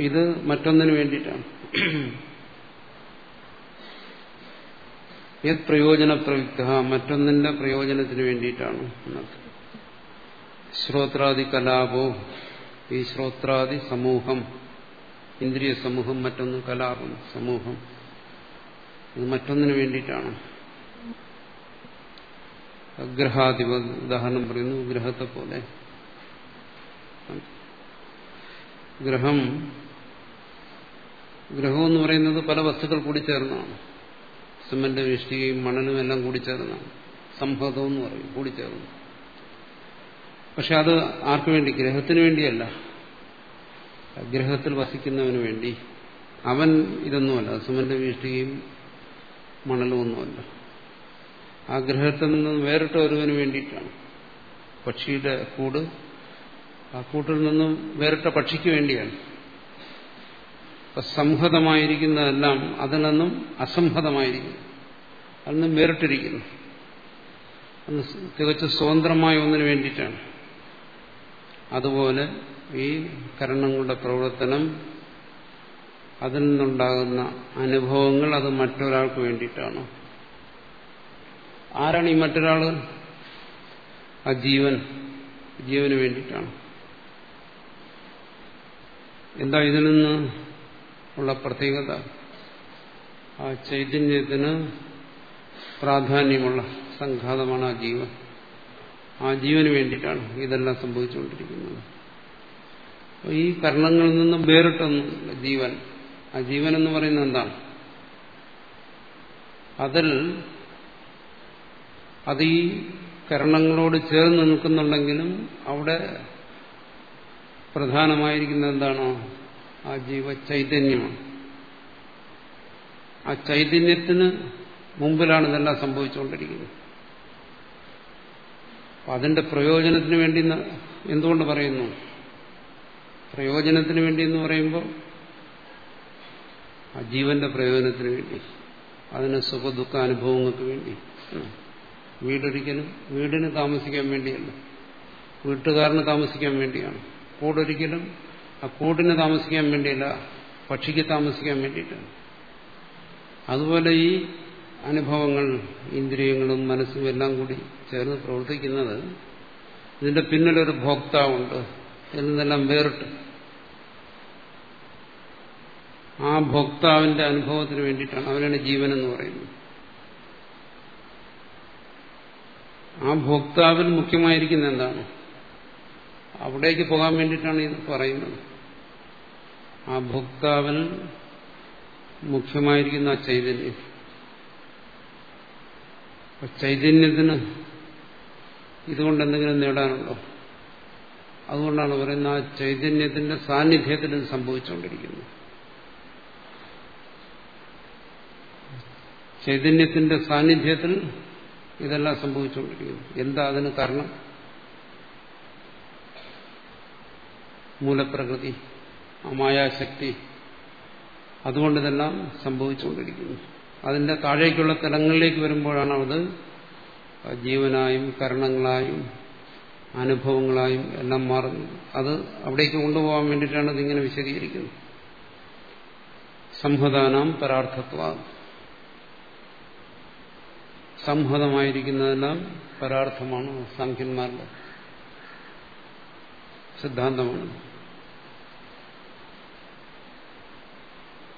ഇത് മറ്റൊന്നിനു വേണ്ടിയിട്ടാണ്. യത് പ്രയോജന മറ്റൊന്നിന്റെ പ്രയോജനത്തിന് വേണ്ടിയിട്ടാണ് എന്നർത്ഥം ശ്രോത്രാദി കലാപോ ഈ ശ്രോത്രാദി സമൂഹം ഇന്ദ്രിയ സമൂഹം മറ്റൊന്ന് കലാപം സമൂഹം. ഇത് മറ്റൊന്നിനു വേണ്ടിയിട്ടാണ്. ഗ്രഹാധിപ ഉദാഹരണം പറയുന്നു ഗ്രഹത്തെ പോലെ. ഗ്രഹം ഗ്രഹം എന്ന് പറയുന്നത് പല വസ്തുക്കൾ കൂടി ചേർന്നതാണ് സിമന്റ് ഇഷ്ടികയും മണലും എല്ലാം കൂടി ചേർന്നതാണ് സംഭവം എന്ന് പറയും കൂടി ചേർന്ന് പക്ഷെ അത് ആർക്കു വേണ്ടി? ഗ്രഹത്തിന് വേണ്ടിയല്ല. ഗ്രഹത്തിൽ വസിക്കുന്നവന് വേണ്ടി. അവൻ ഇതൊന്നുമല്ല. സുമന്റെ വീഷ്ടിയും മണലും ഒന്നുമല്ല. ആ ഗ്രഹത്തിൽ നിന്ന് വേറിട്ട ഒരുവന് വേണ്ടിയിട്ടാണ്. പക്ഷിയുടെ കൂട് ആ കൂട്ടിൽ നിന്നും വേറിട്ട പക്ഷിക്ക് വേണ്ടിയാണ്. സംഹതമായിരിക്കുന്നതെല്ലാം അതിൽ നിന്നും അസംഹതമായിരിക്കുന്നു. അതിൽ നിന്നും വേറിട്ടിരിക്കുന്നു. തികച്ചും സ്വതന്ത്രമായ ഒന്നിനു വേണ്ടിയിട്ടാണ്. അതുപോലെ ഈ കരണങ്ങളുടെ പ്രവർത്തനം അതിൽ നിന്നുണ്ടാകുന്ന അനുഭവങ്ങൾ അത് മറ്റൊരാൾക്ക് വേണ്ടിയിട്ടാണ്? ആരാണ് ഈ മറ്റൊരാൾ? ആ ജീവൻ. ജീവന് വേണ്ടിയിട്ടാണ്? എന്താ ഇതിൽ നിന്ന് ഉള്ള പ്രത്യേകത? ആ ചൈതന്യത്തിന് പ്രാധാന്യമുള്ള സംഘാതമാണ് ആ ജീവൻ. ആ ജീവന് വേണ്ടിയിട്ടാണ് ഇതെല്ലാം സംഭവിച്ചുകൊണ്ടിരിക്കുന്നത്. ഈ കർണങ്ങളിൽ നിന്നും വേറിട്ടൊന്നും ജീവൻ. ആ ജീവൻ എന്ന് പറയുന്നത് എന്താണ്? അതിൽ അത് ഈ കരണങ്ങളോട് ചേർന്ന് നിൽക്കുന്നുണ്ടെങ്കിലും അവിടെ പ്രധാനമായിരിക്കുന്നത് എന്താണോ? ആ ജീവ ചൈതന്യമാണ്. ആ ചൈതന്യത്തിന് മുമ്പിലാണ് ഇതെല്ലാം സംഭവിച്ചുകൊണ്ടിരിക്കുന്നത്. അതിന്റെ പ്രയോജനത്തിന് വേണ്ടി എന്തുകൊണ്ട് പറയുന്നു? പ്രയോജനത്തിന് വേണ്ടി എന്ന് പറയുമ്പോൾ ആ ജീവന്റെ പ്രയോജനത്തിന് വേണ്ടി അതിന് സുഖദുഃഖ അനുഭവങ്ങൾക്ക് വേണ്ടി. വീടൊരിക്കലും വീടിന് താമസിക്കാൻ വേണ്ടിയല്ല. വീട്ടുകാരന് താമസിക്കാൻ വേണ്ടിയാണ്. കൂടൊരിക്കലും ആ കൂടിന് താമസിക്കാൻ വേണ്ടിയല്ല പക്ഷിക്ക് താമസിക്കാൻ വേണ്ടിയിട്ടാണ്. അതുപോലെ ഈ അനുഭവങ്ങൾ ഇന്ദ്രിയങ്ങളും മനസ്സും എല്ലാം കൂടി ചേർന്ന് പ്രവർത്തിക്കുന്നത് ഇതിന്റെ പിന്നിലൊരു ഭോക്താവുണ്ട് എന്നതെല്ലാം വേറിട്ട്. ആ ഭോക്താവിന്റെ അനുഭവത്തിന് വേണ്ടിയിട്ടാണ് അവനാണ് ജീവൻ എന്ന് പറയുന്നത്. ആ ഭോക്താവിൽ മുഖ്യമായിരിക്കുന്ന എന്താണ്? അവിടേക്ക് പോകാൻ വേണ്ടിയിട്ടാണ് ഇത് പറയുന്നത്. ആ ഭോക്താവിൽ മുഖ്യമായിരിക്കുന്ന ആ ചൈതന്യം. ചൈതന്യത്തിന് ഇതുകൊണ്ട് എന്തെങ്കിലും നേടാനുണ്ടോ? അതുകൊണ്ടാണ് പറയുന്നത് ആ ചൈതന്യത്തിന്റെ സാന്നിധ്യത്തിൽ ഇത് സംഭവിച്ചുകൊണ്ടിരിക്കുന്നത് ചൈതന്യത്തിന്റെ സാന്നിധ്യത്തിൽ ഇതെല്ലാം സംഭവിച്ചുകൊണ്ടിരിക്കുന്നു. എന്താ അതിന് കാരണം? മൂലപ്രകൃതി അമായാശക്തി അതുകൊണ്ട് ഇതെല്ലാം സംഭവിച്ചുകൊണ്ടിരിക്കുന്നു. അതിന്റെ താഴേക്കുള്ള തലങ്ങളിലേക്ക് വരുമ്പോഴാണ് അത് ജീവനായും കരണങ്ങളായും അനുഭവങ്ങളായും എല്ലാം മാറുന്നത്. അത് അവിടേക്ക് കൊണ്ടുപോകാൻ വേണ്ടിയിട്ടാണ് ഇതിങ്ങനെ വിശദീകരിക്കുന്നത്. സംഹതാനാം പരാർത്ഥത്വ. സംഹതമായിരിക്കുന്നതെല്ലാം പരാർത്ഥമാണ് സാഖ്യന്മാരുടെ സിദ്ധാന്തമാണ്.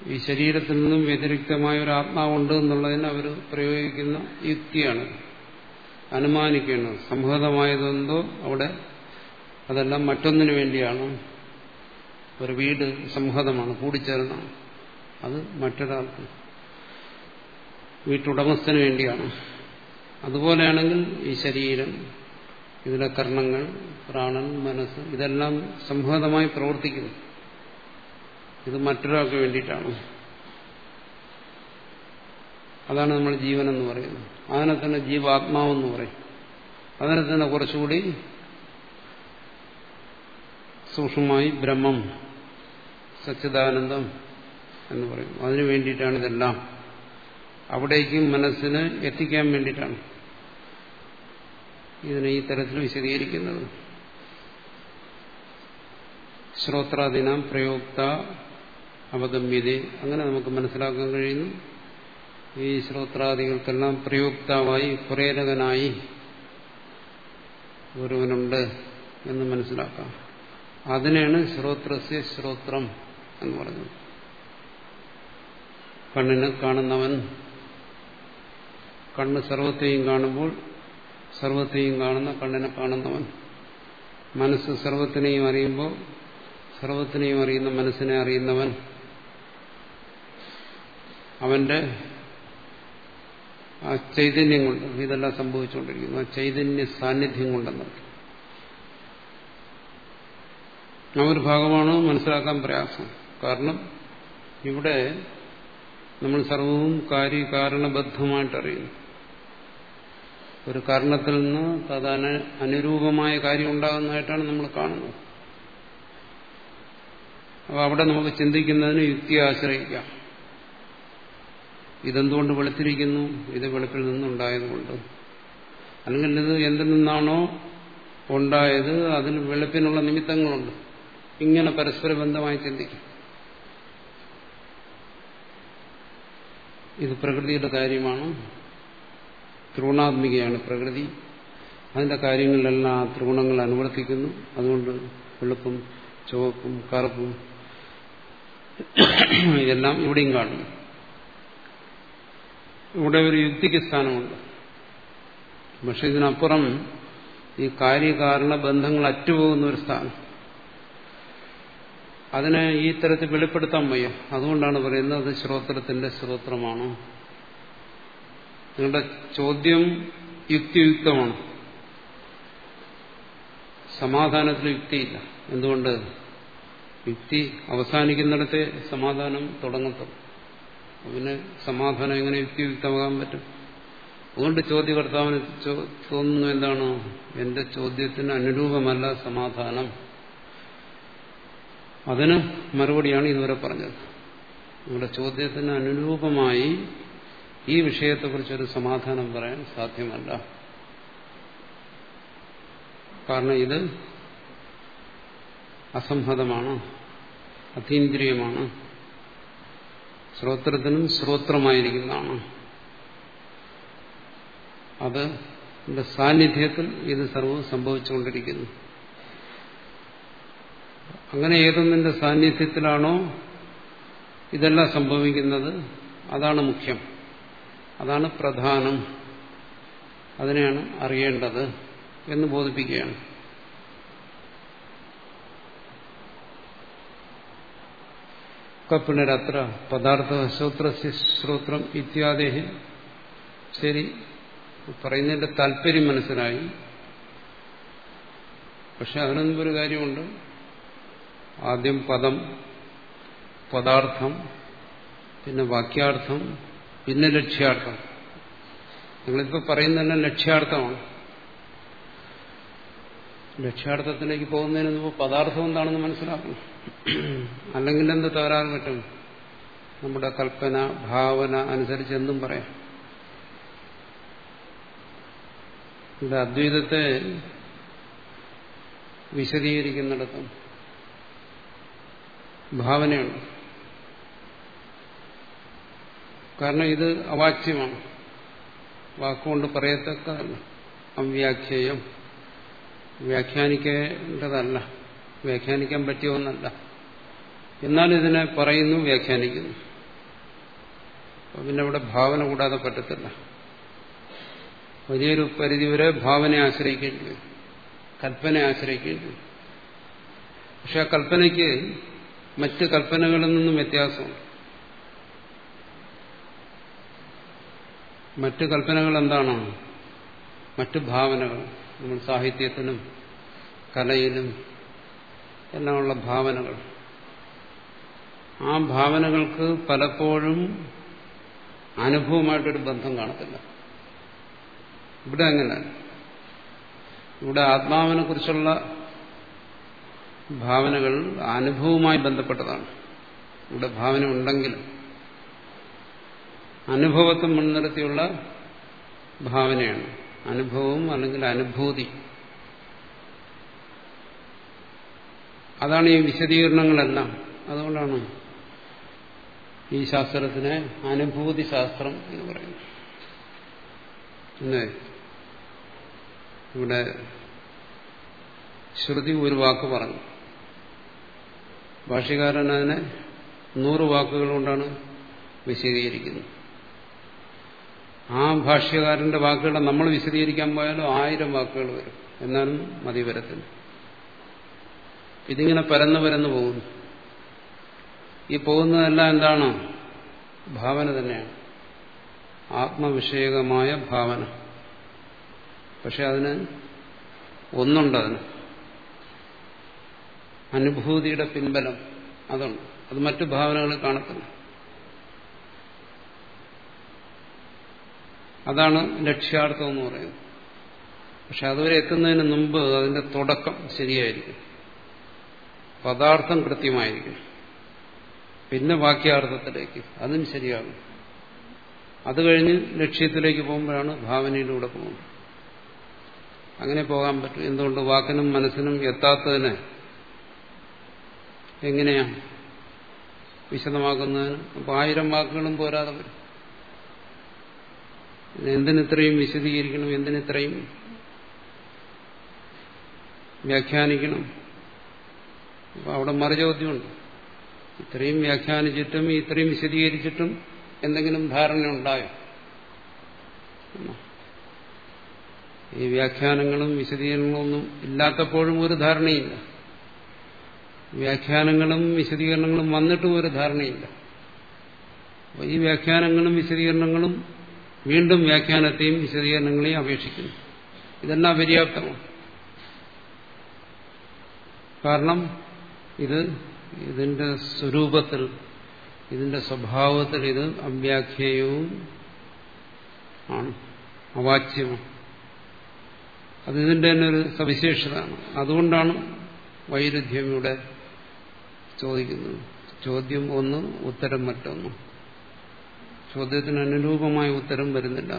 ഈ ശരീരത്തിൽ നിന്നും വ്യതിരിക്തമായ ഒരു ആത്മാവുണ്ട് എന്നുള്ളതിന് അവർ പ്രയോഗിക്കുന്ന യുക്തിയാണ്. അനുമാനിക്കണം സംഹതമായതെന്തോ അവിടെ അതെല്ലാം മറ്റൊന്നിനു വേണ്ടിയാണ്. ഒരു വീട് സംഹതമാണ് കൂടിച്ചേർന്ന അത് മറ്റൊരാൾക്ക് വീട്ടുടമസ്ഥന് വേണ്ടിയാണ്. അതുപോലെയാണെങ്കിൽ ഈ ശരീരം ഇതിലെ കർണങ്ങൾ പ്രാണൻ മനസ്സ് ഇതെല്ലാം സംഹതമായി പ്രവർത്തിക്കുന്നു. ഇത് മറ്റൊരാൾക്ക് വേണ്ടിയിട്ടാണ്. അതാണ് നമ്മൾ ജീവൻ എന്ന് പറയുന്നത്. അതിനെ തന്നെ ജീവാത്മാവെന്ന് പറയും. അതിനെ തന്നെ കുറച്ചുകൂടി സൂക്ഷ്മമായി ബ്രഹ്മം സച്ചിദാനന്ദം എന്ന് പറയും. അതിനു വേണ്ടിയിട്ടാണ് ഇതെല്ലാം. അവിടേക്കും മനസ്സിന് എത്തിക്കാൻ വേണ്ടിയിട്ടാണ് ഇതിനെ ഈ തരത്തിൽ വിശദീകരിക്കുന്നത്. ശ്രോത്രാദിനം പ്രയോക്ത അവഗമ്യത അങ്ങനെ നമുക്ക് മനസ്സിലാക്കാൻ കഴിയുന്നു. ഈ ശ്രോത്രാദികൾക്കെല്ലാം പ്രയുക്തമായി പ്രേരകനായി ഒരുവനുണ്ട് എന്ന് മനസ്സിലാക്കാം. അതിനെയാണ് ശ്രോത്രസ്യ ശ്രോത്രം എന്ന് പറഞ്ഞത് കണ്ണിന് കാണുന്നവൻ കണ്ണ് സർവത്തെയും കാണുമ്പോൾ സർവത്തെയും കാണുന്ന കണ്ണിനെ കാണുന്നവൻ. മനസ്സ് സർവത്തിനെയും അറിയുമ്പോൾ സർവത്തിനെയും അറിയുന്ന മനസ്സിനെ അറിയുന്നവൻ. അവന്റെ ആ ചൈതന്യം കൊണ്ട് ഇതെല്ലാം സംഭവിച്ചുകൊണ്ടിരിക്കുന്നു. ആ ചൈതന്യ സാന്നിധ്യം കൊണ്ടെന്നർത്ഥം ആ ഒരു ഭാഗമാണ് മനസ്സിലാക്കാൻ പ്രയാസം. കാരണം ഇവിടെ നമ്മൾ സർവവും കാര്യകാരണബദ്ധമായിട്ടറിയുന്നു ഒരു കാരണത്തിൽ നിന്ന് തദന അനുരൂപമായ കാര്യം ഉണ്ടാകുന്നതായിട്ടാണ് നമ്മൾ കാണുന്നത്. അപ്പോൾ അവിടെ നമുക്ക് ചിന്തിക്കുന്നതിന് യുക്തിയെ ആശ്രയിക്കാം. ഇതെന്തുകൊണ്ട് വെളുത്തിരിക്കുന്നു? ഇത് വെളുപ്പിൽ നിന്നുണ്ടായതുകൊണ്ട് അല്ലെങ്കിൽ ഇത് എന്തിൽ നിന്നാണോ ഉണ്ടായത്? അതിന് വെളുപ്പിനുള്ള നിമിത്തങ്ങളുണ്ട്. ഇങ്ങനെ പരസ്പര ബന്ധമായി ചിന്തിക്കും. ഇത് പ്രകൃതിയുടെ കാര്യമാണ്. ത്രിഗുണാത്മികയാണ് പ്രകൃതി. അതിന്റെ കാര്യങ്ങളിലെല്ലാം ആ ത്രിഗുണങ്ങൾ അനുവർത്തിക്കുന്നു. അതുകൊണ്ട് വെളുപ്പും ചുവപ്പും കറുപ്പും എല്ലാം ഇവിടെയും കാണുന്നു. ഇവിടെ ഒരു യുക്തിക്ക് സ്ഥാനമുണ്ട്. പക്ഷെ ഇതിനപ്പുറം ഈ കാര്യകാരണ ബന്ധങ്ങൾ അറ്റുപോകുന്ന ഒരു സ്ഥാനം. അതിനെ ഈ തരത്തിൽ വെളിപ്പെടുത്താൻ വയ്യ. അതുകൊണ്ടാണ് പറയുന്നത് അത് ശ്രോത്രത്തിന്റെ ശ്രോത്രമാണ്. നിങ്ങളുടെ ചോദ്യം യുക്തിയുക്തമാണ്. സമാധാനത്തിൽ യുക്തിയില്ല. എന്തുകൊണ്ട്? യുക്തി അവസാനിക്കുന്നിടത്തെ സമാധാനം തുടങ്ങത്തുള്ളൂ പിന്നെ സമാധാനം എങ്ങനെ യുക്തിയുക്തമാകാൻ പറ്റും? അതുകൊണ്ട് ചോദ്യകർത്താവിന് തോന്നുന്നു എന്താണ്? എന്റെ ചോദ്യത്തിന് അനുരൂപമല്ല സമാധാനം. അതിന് മറുപടിയാണ് ഇതുവരെ പറഞ്ഞത്. നിങ്ങളുടെ ചോദ്യത്തിന് അനുരൂപമായി ഈ വിഷയത്തെക്കുറിച്ചൊരു സമാധാനം പറയാൻ സാധ്യമല്ല. കാരണം ഇത് അസംഹതമാണ് അതീന്ദ്രിയമാണ്. ശ്രോത്രത്തിനും ശ്രോത്രമായിരിക്കുന്നതാണ്. അത് സാന്നിധ്യത്തിൽ ഇത് സർവം സംഭവിച്ചുകൊണ്ടിരിക്കുന്നു. അങ്ങനെ ഏതൊന്നിന്റെ സാന്നിധ്യത്തിലാണോ ഇതെല്ലാം സംഭവിക്കുന്നത്? അതാണ് മുഖ്യം. അതാണ് പ്രധാനം. അതിനെയാണ് അറിയേണ്ടത് എന്ന് ബോധിപ്പിക്കുകയാണ്. പുനരത്ര പദാർത്ഥ ശ്രോത്രസ്യ ശ്രോത്രം ഇത്യാദേഹി. ശരി പറയുന്നതിന്റെ താല്പര്യം മനസ്സിലായി. പക്ഷെ അതിനൊന്നും ഒരു കാര്യമുണ്ട്. ആദ്യം പദം പദാർത്ഥം പിന്നെ വാക്യാർത്ഥം പിന്നെ ലക്ഷ്യാർത്ഥം. നിങ്ങളിപ്പോൾ പറയുന്നതന്നെ ലക്ഷ്യാർത്ഥമാണ്. ലക്ഷ്യാർത്ഥത്തിലേക്ക് പോകുന്നതിന് പദാർത്ഥം എന്താണെന്ന് മനസ്സിലാക്കണം. അല്ലെങ്കിൽ എന്ത് തകരാറ് പറ്റും നമ്മുടെ കൽപ്പന ഭാവന അനുസരിച്ച് എന്തും പറയാം. ഇത് അദ്വൈതത്തെ വിശദീകരിക്കുന്നിടത്തും ഭാവനയുണ്ട്. കാരണം ഇത് അവാച്യമാണ്. വാക്കുകൊണ്ട് പറയത്തക്കതല്ല. അവ്യാഖ്യേയം വ്യാഖ്യാനിക്കേണ്ടതല്ല. വ്യാഖ്യാനിക്കാൻ പറ്റിയ ഒന്നല്ല എന്നാൽ ഇതിനെ പറയുന്നു വ്യാഖ്യാനിക്കുന്നു. പിന്നെ ഇവിടെ ഭാവന കൂടാതെ പറ്റത്തില്ല. വലിയൊരു പരിധിവരെ ഭാവനയെ ആശ്രയിക്കേണ്ടി വരും. കൽപ്പനയെ ആശ്രയിക്കേണ്ടി വരും. പക്ഷെ ആ കൽപ്പനയ്ക്ക് മറ്റ് കൽപ്പനകളിൽ നിന്നും വ്യത്യാസമുണ്ട്. മറ്റ് കൽപ്പനകൾ എന്താണ്? മറ്റ് ഭാവനകൾ. നമ്മൾ സാഹിത്യത്തിനും കലയിലും എല്ലാമുള്ള ഭാവനകൾ. ആ ഭാവനകൾക്ക് പലപ്പോഴും അനുഭവമായിട്ടൊരു ബന്ധം കാണത്തില്ല. ഇവിടെ അങ്ങനെ. ഇവിടെ ആത്മാവിനെ കുറിച്ചുള്ള ഭാവനകൾ അനുഭവവുമായി ബന്ധപ്പെട്ടതാണ്. ഇവിടെ ഭാവന ഉണ്ടെങ്കിലും അനുഭവത്തെ മുൻനിർത്തിയുള്ള ഭാവനയാണ്. അനുഭവം അല്ലെങ്കിൽ അനുഭൂതി. അതാണ് ഈ വിശദീകരണങ്ങളെല്ലാം. അതുകൊണ്ടാണ് ഈ ശാസ്ത്രത്തിന് അനുഭൂതി ശാസ്ത്രം എന്ന് പറയുന്നത്. ഇവിടെ ശ്രുതി ഒരു വാക്ക് പറഞ്ഞു. ഭാഷകാരൻ അതിനെ നൂറ് വാക്കുകൾ കൊണ്ടാണ് വിശദീകരിക്കുന്നത്. ആ ഭാഷ്യകാരന്റെ വാക്കുകളെ നമ്മൾ വിശദീകരിക്കാൻ പോയാലും ആയിരം വാക്കുകൾ വരും. എന്നാലും മതി ഇതിങ്ങനെ പരന്ന് പരന്ന് പോകുന്നു. ഈ പോകുന്നതെല്ലാം എന്താണ്? ഭാവന തന്നെയാണ്. ആത്മവിഷയകമായ ഭാവന. പക്ഷെ അതിന് ഒന്നുണ്ട് അതിന്. അനുഭൂതിയുടെ പിൻബലം അതുണ്ട്. അത് മറ്റു ഭാവനകളിൽ കാണത്തില്ല. അതാണ് ലക്ഷ്യാർത്ഥം എന്ന് പറയുന്നത്. പക്ഷെ അതുവരെ എത്തുന്നതിന് മുമ്പ് അതിന്റെ തുടക്കം ശരിയായിരിക്കും. പദാർത്ഥം കൃത്യമായിരിക്കും പിന്നെ വാക്യാർത്ഥത്തിലേക്ക് അതും ശരിയാകും അത് കഴിഞ്ഞ് ലക്ഷ്യത്തിലേക്ക് പോകുമ്പോഴാണ് ഭാവനയിലൂടെ പോകുന്നത്. അങ്ങനെ പോകാൻ പറ്റും. എന്തുകൊണ്ട്? വാക്കിനും മനസ്സിനും എത്താത്തതിന് എങ്ങനെയാണ് വിശദമാക്കുന്നതിന്? അപ്പൊ ആയിരം വാക്കുകളും പോരാതെ വരും. എന്തിനിത്രയും വിശദീകരിക്കണം? എന്തിനിത്രയും വ്യാഖ്യാനിക്കണം? അപ്പൊ അവിടെ മറുചോദ്യമുണ്ട്. ഇത്രയും വ്യാഖ്യാനിച്ചിട്ടും ഇത്രയും വിശദീകരിച്ചിട്ടും എന്തെങ്കിലും ധാരണ ഉണ്ടായോ? ഈ വ്യാഖ്യാനങ്ങളും വിശദീകരണങ്ങളും ഒന്നും ഇല്ലാത്തപ്പോഴും ഒരു ധാരണയില്ല. വ്യാഖ്യാനങ്ങളും വിശദീകരണങ്ങളും വന്നിട്ടും ഒരു ധാരണയില്ല. അപ്പോൾ ഈ വ്യാഖ്യാനങ്ങളും വിശദീകരണങ്ങളും വീണ്ടും വ്യാഖ്യാനത്തെയും വിശദീകരണങ്ങളെയും അപേക്ഷിക്കുന്നു. ഇതെല്ലാം പര്യാപ്തമാണ്. കാരണം ഇത് ഇതിന്റെ സ്വരൂപത്തിൽ ഇതിന്റെ സ്വഭാവത്തിൽ ഇത് അവ്യാഖ്യേയവും ആണ് അവാച്യമാണ് അത് ഇതിന്റെ തന്നെ ഒരു സവിശേഷതയാണ്. അതുകൊണ്ടാണ് വൈരുദ്ധ്യം ഇവിടെ ചോദിക്കുന്നത്. ചോദ്യം ഒന്ന് ഉത്തരം മറ്റൊന്ന്. ചോദ്യത്തിന് അനുരൂപമായ ഉത്തരം വരുന്നില്ല.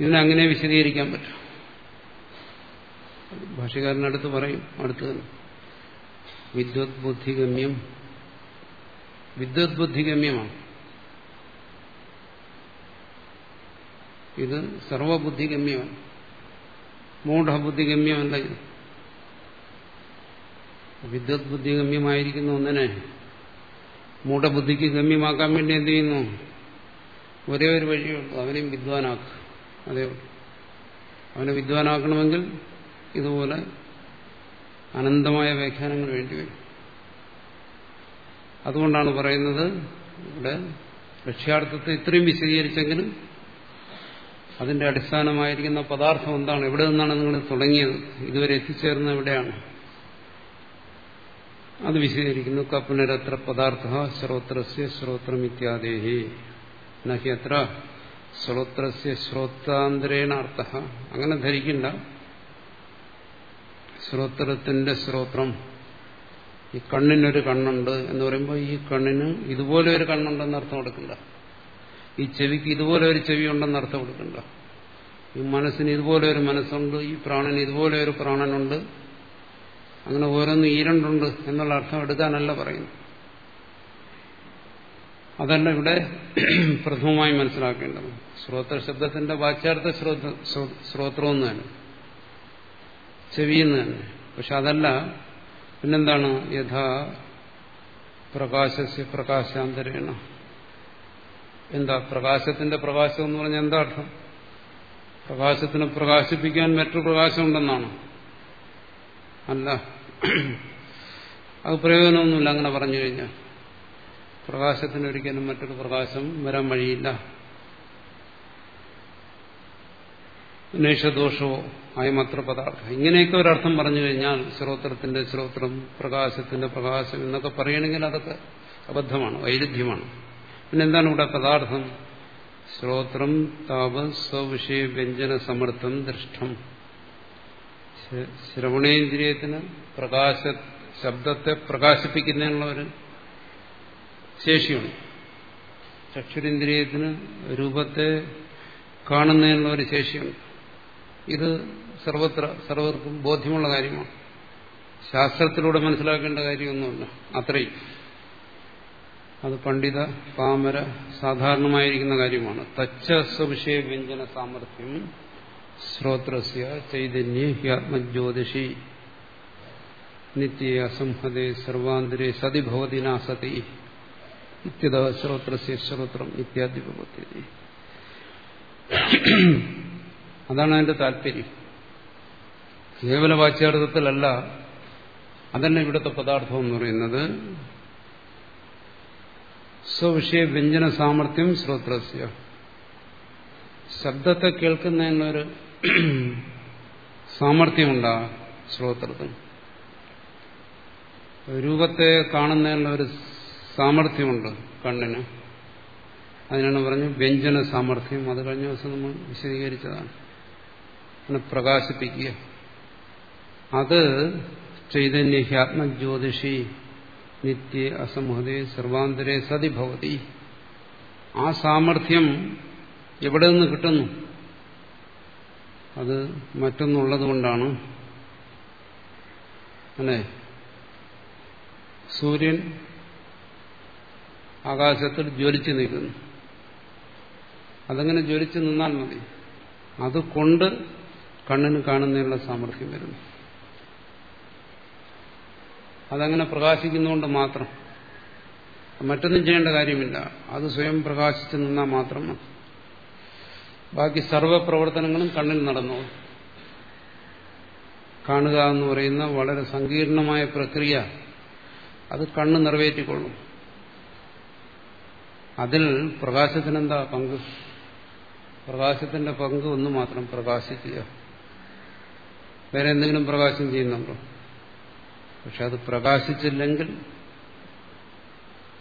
ഇതിനങ്ങനെ വിശദീകരിക്കാൻ പറ്റും. ഭാഷകാരനടുത്ത് പറയും അടുത്ത് വിദ്വത് ബുദ്ധിഗമ്യം. വിദ്വത് ബുദ്ധിഗമ്യമാണ്. ഇത് സർവബുദ്ധിഗമ്യമാണ്. മൂഢബുദ്ധിഗമ്യമല്ല ഇത്. വിദ്വത് ബുദ്ധിഗമ്യമായിരിക്കുന്ന ഒന്നിനെ മൂഢബുദ്ധിക്ക് ഗമ്യമാക്കാൻ വേണ്ടി എന്ത് ചെയ്യുന്നു? ഒരേ ഒരു വഴിയുള്ളൂ അവനെയും വിദ്വാനാക്കുക. അതേ അവനെ വിദ്വാനാക്കണമെങ്കിൽ ഇതുപോലെ അനന്തമായ വ്യാഖ്യാനങ്ങൾ വേണ്ടിവരും അതുകൊണ്ടാണ് പറയുന്നത് ഇവിടെ ലക്ഷ്യാർത്ഥത്തെ ഇത്രയും വിശദീകരിച്ചെങ്കിലും അതിന്റെ അടിസ്ഥാനമായിരിക്കുന്ന പദാർത്ഥം എന്താണ്? എവിടെ നിന്നാണ് നിങ്ങൾ തുടങ്ങിയത്? ഇതുവരെ എത്തിച്ചേർന്നത് എവിടെയാണ്? അത് വിശദീകരിക്കുന്നു. കപ്പുനരത്ര പദാർത്ഥ ശ്രോത്രസ്യ ശ്രോത്രം ഇത്യാദേഹി നഹി അത്ര ശ്രോത്രസ്യ ശ്രോത്രാന്തരേണ അർത്ഥ അങ്ങനെ ധരിക്കണ്ട. ശ്രോത്രത്തിന്റെ ശ്രോത്രം. ഈ കണ്ണിനൊരു കണ്ണുണ്ട് എന്ന് പറയുമ്പോൾ ഈ കണ്ണിന് ഇതുപോലെ ഒരു കണ്ണുണ്ടെന്ന് അർത്ഥം കൊടുക്കണ്ട. ഈ ചെവിക്ക് ഇതുപോലെ ഒരു ചെവി ഉണ്ടെന്ന് അർത്ഥം കൊടുക്കണ്ട. ഈ മനസ്സിന് ഇതുപോലെ ഒരു മനസ്സുണ്ട് ഈ പ്രാണന് ഇതുപോലെ ഒരു പ്രാണനുണ്ട്. അങ്ങനെ ഓരോന്ന് ഈരണ്ടുണ്ട് എന്നുള്ള അർത്ഥം എടുക്കാനല്ല പറയുന്നു അതല്ല ഇവിടെ പ്രഥമമായി മനസ്സിലാക്കേണ്ടത്. ശ്രോത്ര ശബ്ദത്തിന്റെ വാച്യാർത്ഥ ശ്രോത്രം തന്നെ. ചെവിയെന്ന് പക്ഷെ അതല്ല പിന്നെന്താണ്? യഥാ പ്രകാശസ് പ്രകാശാന്തരേണ. എന്താ പ്രകാശത്തിന്റെ പ്രകാശം എന്ന് പറഞ്ഞാൽ എന്താ അർത്ഥം? പ്രകാശത്തിനെ പ്രകാശിപ്പിക്കാൻ മറ്റൊരു പ്രകാശമുണ്ടെന്നാണ്. അല്ല അത് പ്രയോജനമൊന്നുമില്ല അങ്ങനെ പറഞ്ഞു കഴിഞ്ഞാൽ. പ്രകാശത്തിന് ഒരിക്കലും മറ്റൊരു പ്രകാശം വരാൻ വഴിയില്ല. നേഷദോഷമോ അയമത്ര പദാർത്ഥം. ഇങ്ങനെയൊക്കെ ഒരർത്ഥം പറഞ്ഞു കഴിഞ്ഞാൽ ശ്രോത്രത്തിന്റെ ശ്രോത്രം പ്രകാശത്തിന്റെ പ്രകാശം എന്നൊക്കെ പറയണമെങ്കിൽ അതൊക്കെ അബദ്ധമാണ് വൈരുദ്ധ്യമാണ്. പിന്നെ എന്താണ് ഇവിടെ പദാർത്ഥം? ശ്രോത്രം താപ സ്വവിഷയ വ്യഞ്ജന സമർത്ഥം ദൃഷ്ടം ശ്രവണേന്ദ്രിയത്തിന് പ്രകാശ ശബ്ദത്തെ പ്രകാശിപ്പിക്കുന്നതിനുള്ള ഒരു ശേഷിയുണ്ട്. ചക്ഷുരേന്ദ്രിയത്തിന് രൂപത്തെ കാണുന്നതിനുള്ള ഒരു ശേഷിയുണ്ട്. ഇത് സർവത്ര സർവർക്കും ബോധ്യമുള്ള കാര്യമാണ്. ശാസ്ത്രത്തിലൂടെ മനസ്സിലാക്കേണ്ട കാര്യമൊന്നുമില്ല. അത്രയും അത് പണ്ഡിത പാമര സാധാരണമായിരിക്കുന്ന കാര്യമാണ്. തച്ച സ്വവിഷയ വ്യഞ്ജന സാമർഥ്യം ശ്രോത്രസ്യ ചൈതന്യ ഹ്യാത്മജ്യോതിഷി നിത്യ അസംഹതേ സർവാന്തരേ സതി ഭവതി നാസതി. ശ്രോത്രസ്യ ശ്രോത്രം ഇത്യാദി ഭവതി അതാണ് അതിന്റെ താല്പര്യം. കേവല വാച്യാർത്ഥത്തിലല്ല അതന്നെ ഇവിടുത്തെ പദാർത്ഥം എന്ന് പറയുന്നത്. സ്വവിഷയ വ്യഞ്ജന സാമർഥ്യം ശ്രോത്രസ്യ. ശബ്ദത്തെ കേൾക്കുന്നതിനൊരു സാമർഥ്യമുണ്ടാ ശ്രോത്രത്തിന്. രൂപത്തെ കാണുന്നതിനുള്ള ഒരു സാമർഥ്യമുണ്ട് കണ്ണിന്. അതിനാണ് പറഞ്ഞു വ്യഞ്ജന സാമർഥ്യം. അത് കഴിഞ്ഞ ദിവസം നമ്മൾ വിശദീകരിച്ചതാണ്. പ്രകാശിപ്പിക്കുക. അത് ചൈതന്യഹ്യാത്മജ്യോതിഷി നിത്യ അസംഹതേ സർവാന്തരേ സതി ഭവതി. ആ സാമർഥ്യം എവിടെ നിന്ന് കിട്ടുന്നു? അത് മറ്റൊന്നുള്ളത് കൊണ്ടാണ് അല്ലേ? സൂര്യൻ ആകാശത്തിൽ ജ്വലിച്ച് നിൽക്കുന്നു. അതങ്ങനെ ജ്വലിച്ച് നിന്നാൽ മതി. അതുകൊണ്ട് കണ്ണിന് കാണുന്നതിനുള്ള സാമർഥ്യം വരുന്നു. അതങ്ങനെ പ്രകാശിക്കുന്നതുകൊണ്ട് മാത്രം. മറ്റൊന്നും ചെയ്യേണ്ട കാര്യമില്ല. അത് സ്വയം പ്രകാശിച്ചു നിന്നാൽ മാത്രം ബാക്കി സർവപ്രവർത്തനങ്ങളും കണ്ണിൽ നടന്നു. കാണുക എന്ന് പറയുന്ന വളരെ സങ്കീർണമായ പ്രക്രിയ. അത് കണ്ണ് നിറവേറ്റിക്കൊള്ളും. അതിൽ പ്രകാശത്തിനെന്താ പങ്ക്? പ്രകാശത്തിന്റെ പങ്ക് ഒന്ന് മാത്രം പ്രകാശിക്കുക. വേറെ എന്തെങ്കിലും പ്രകാശം ചെയ്യുന്നുണ്ടോ പക്ഷെ അത് പ്രകാശിച്ചില്ലെങ്കിൽ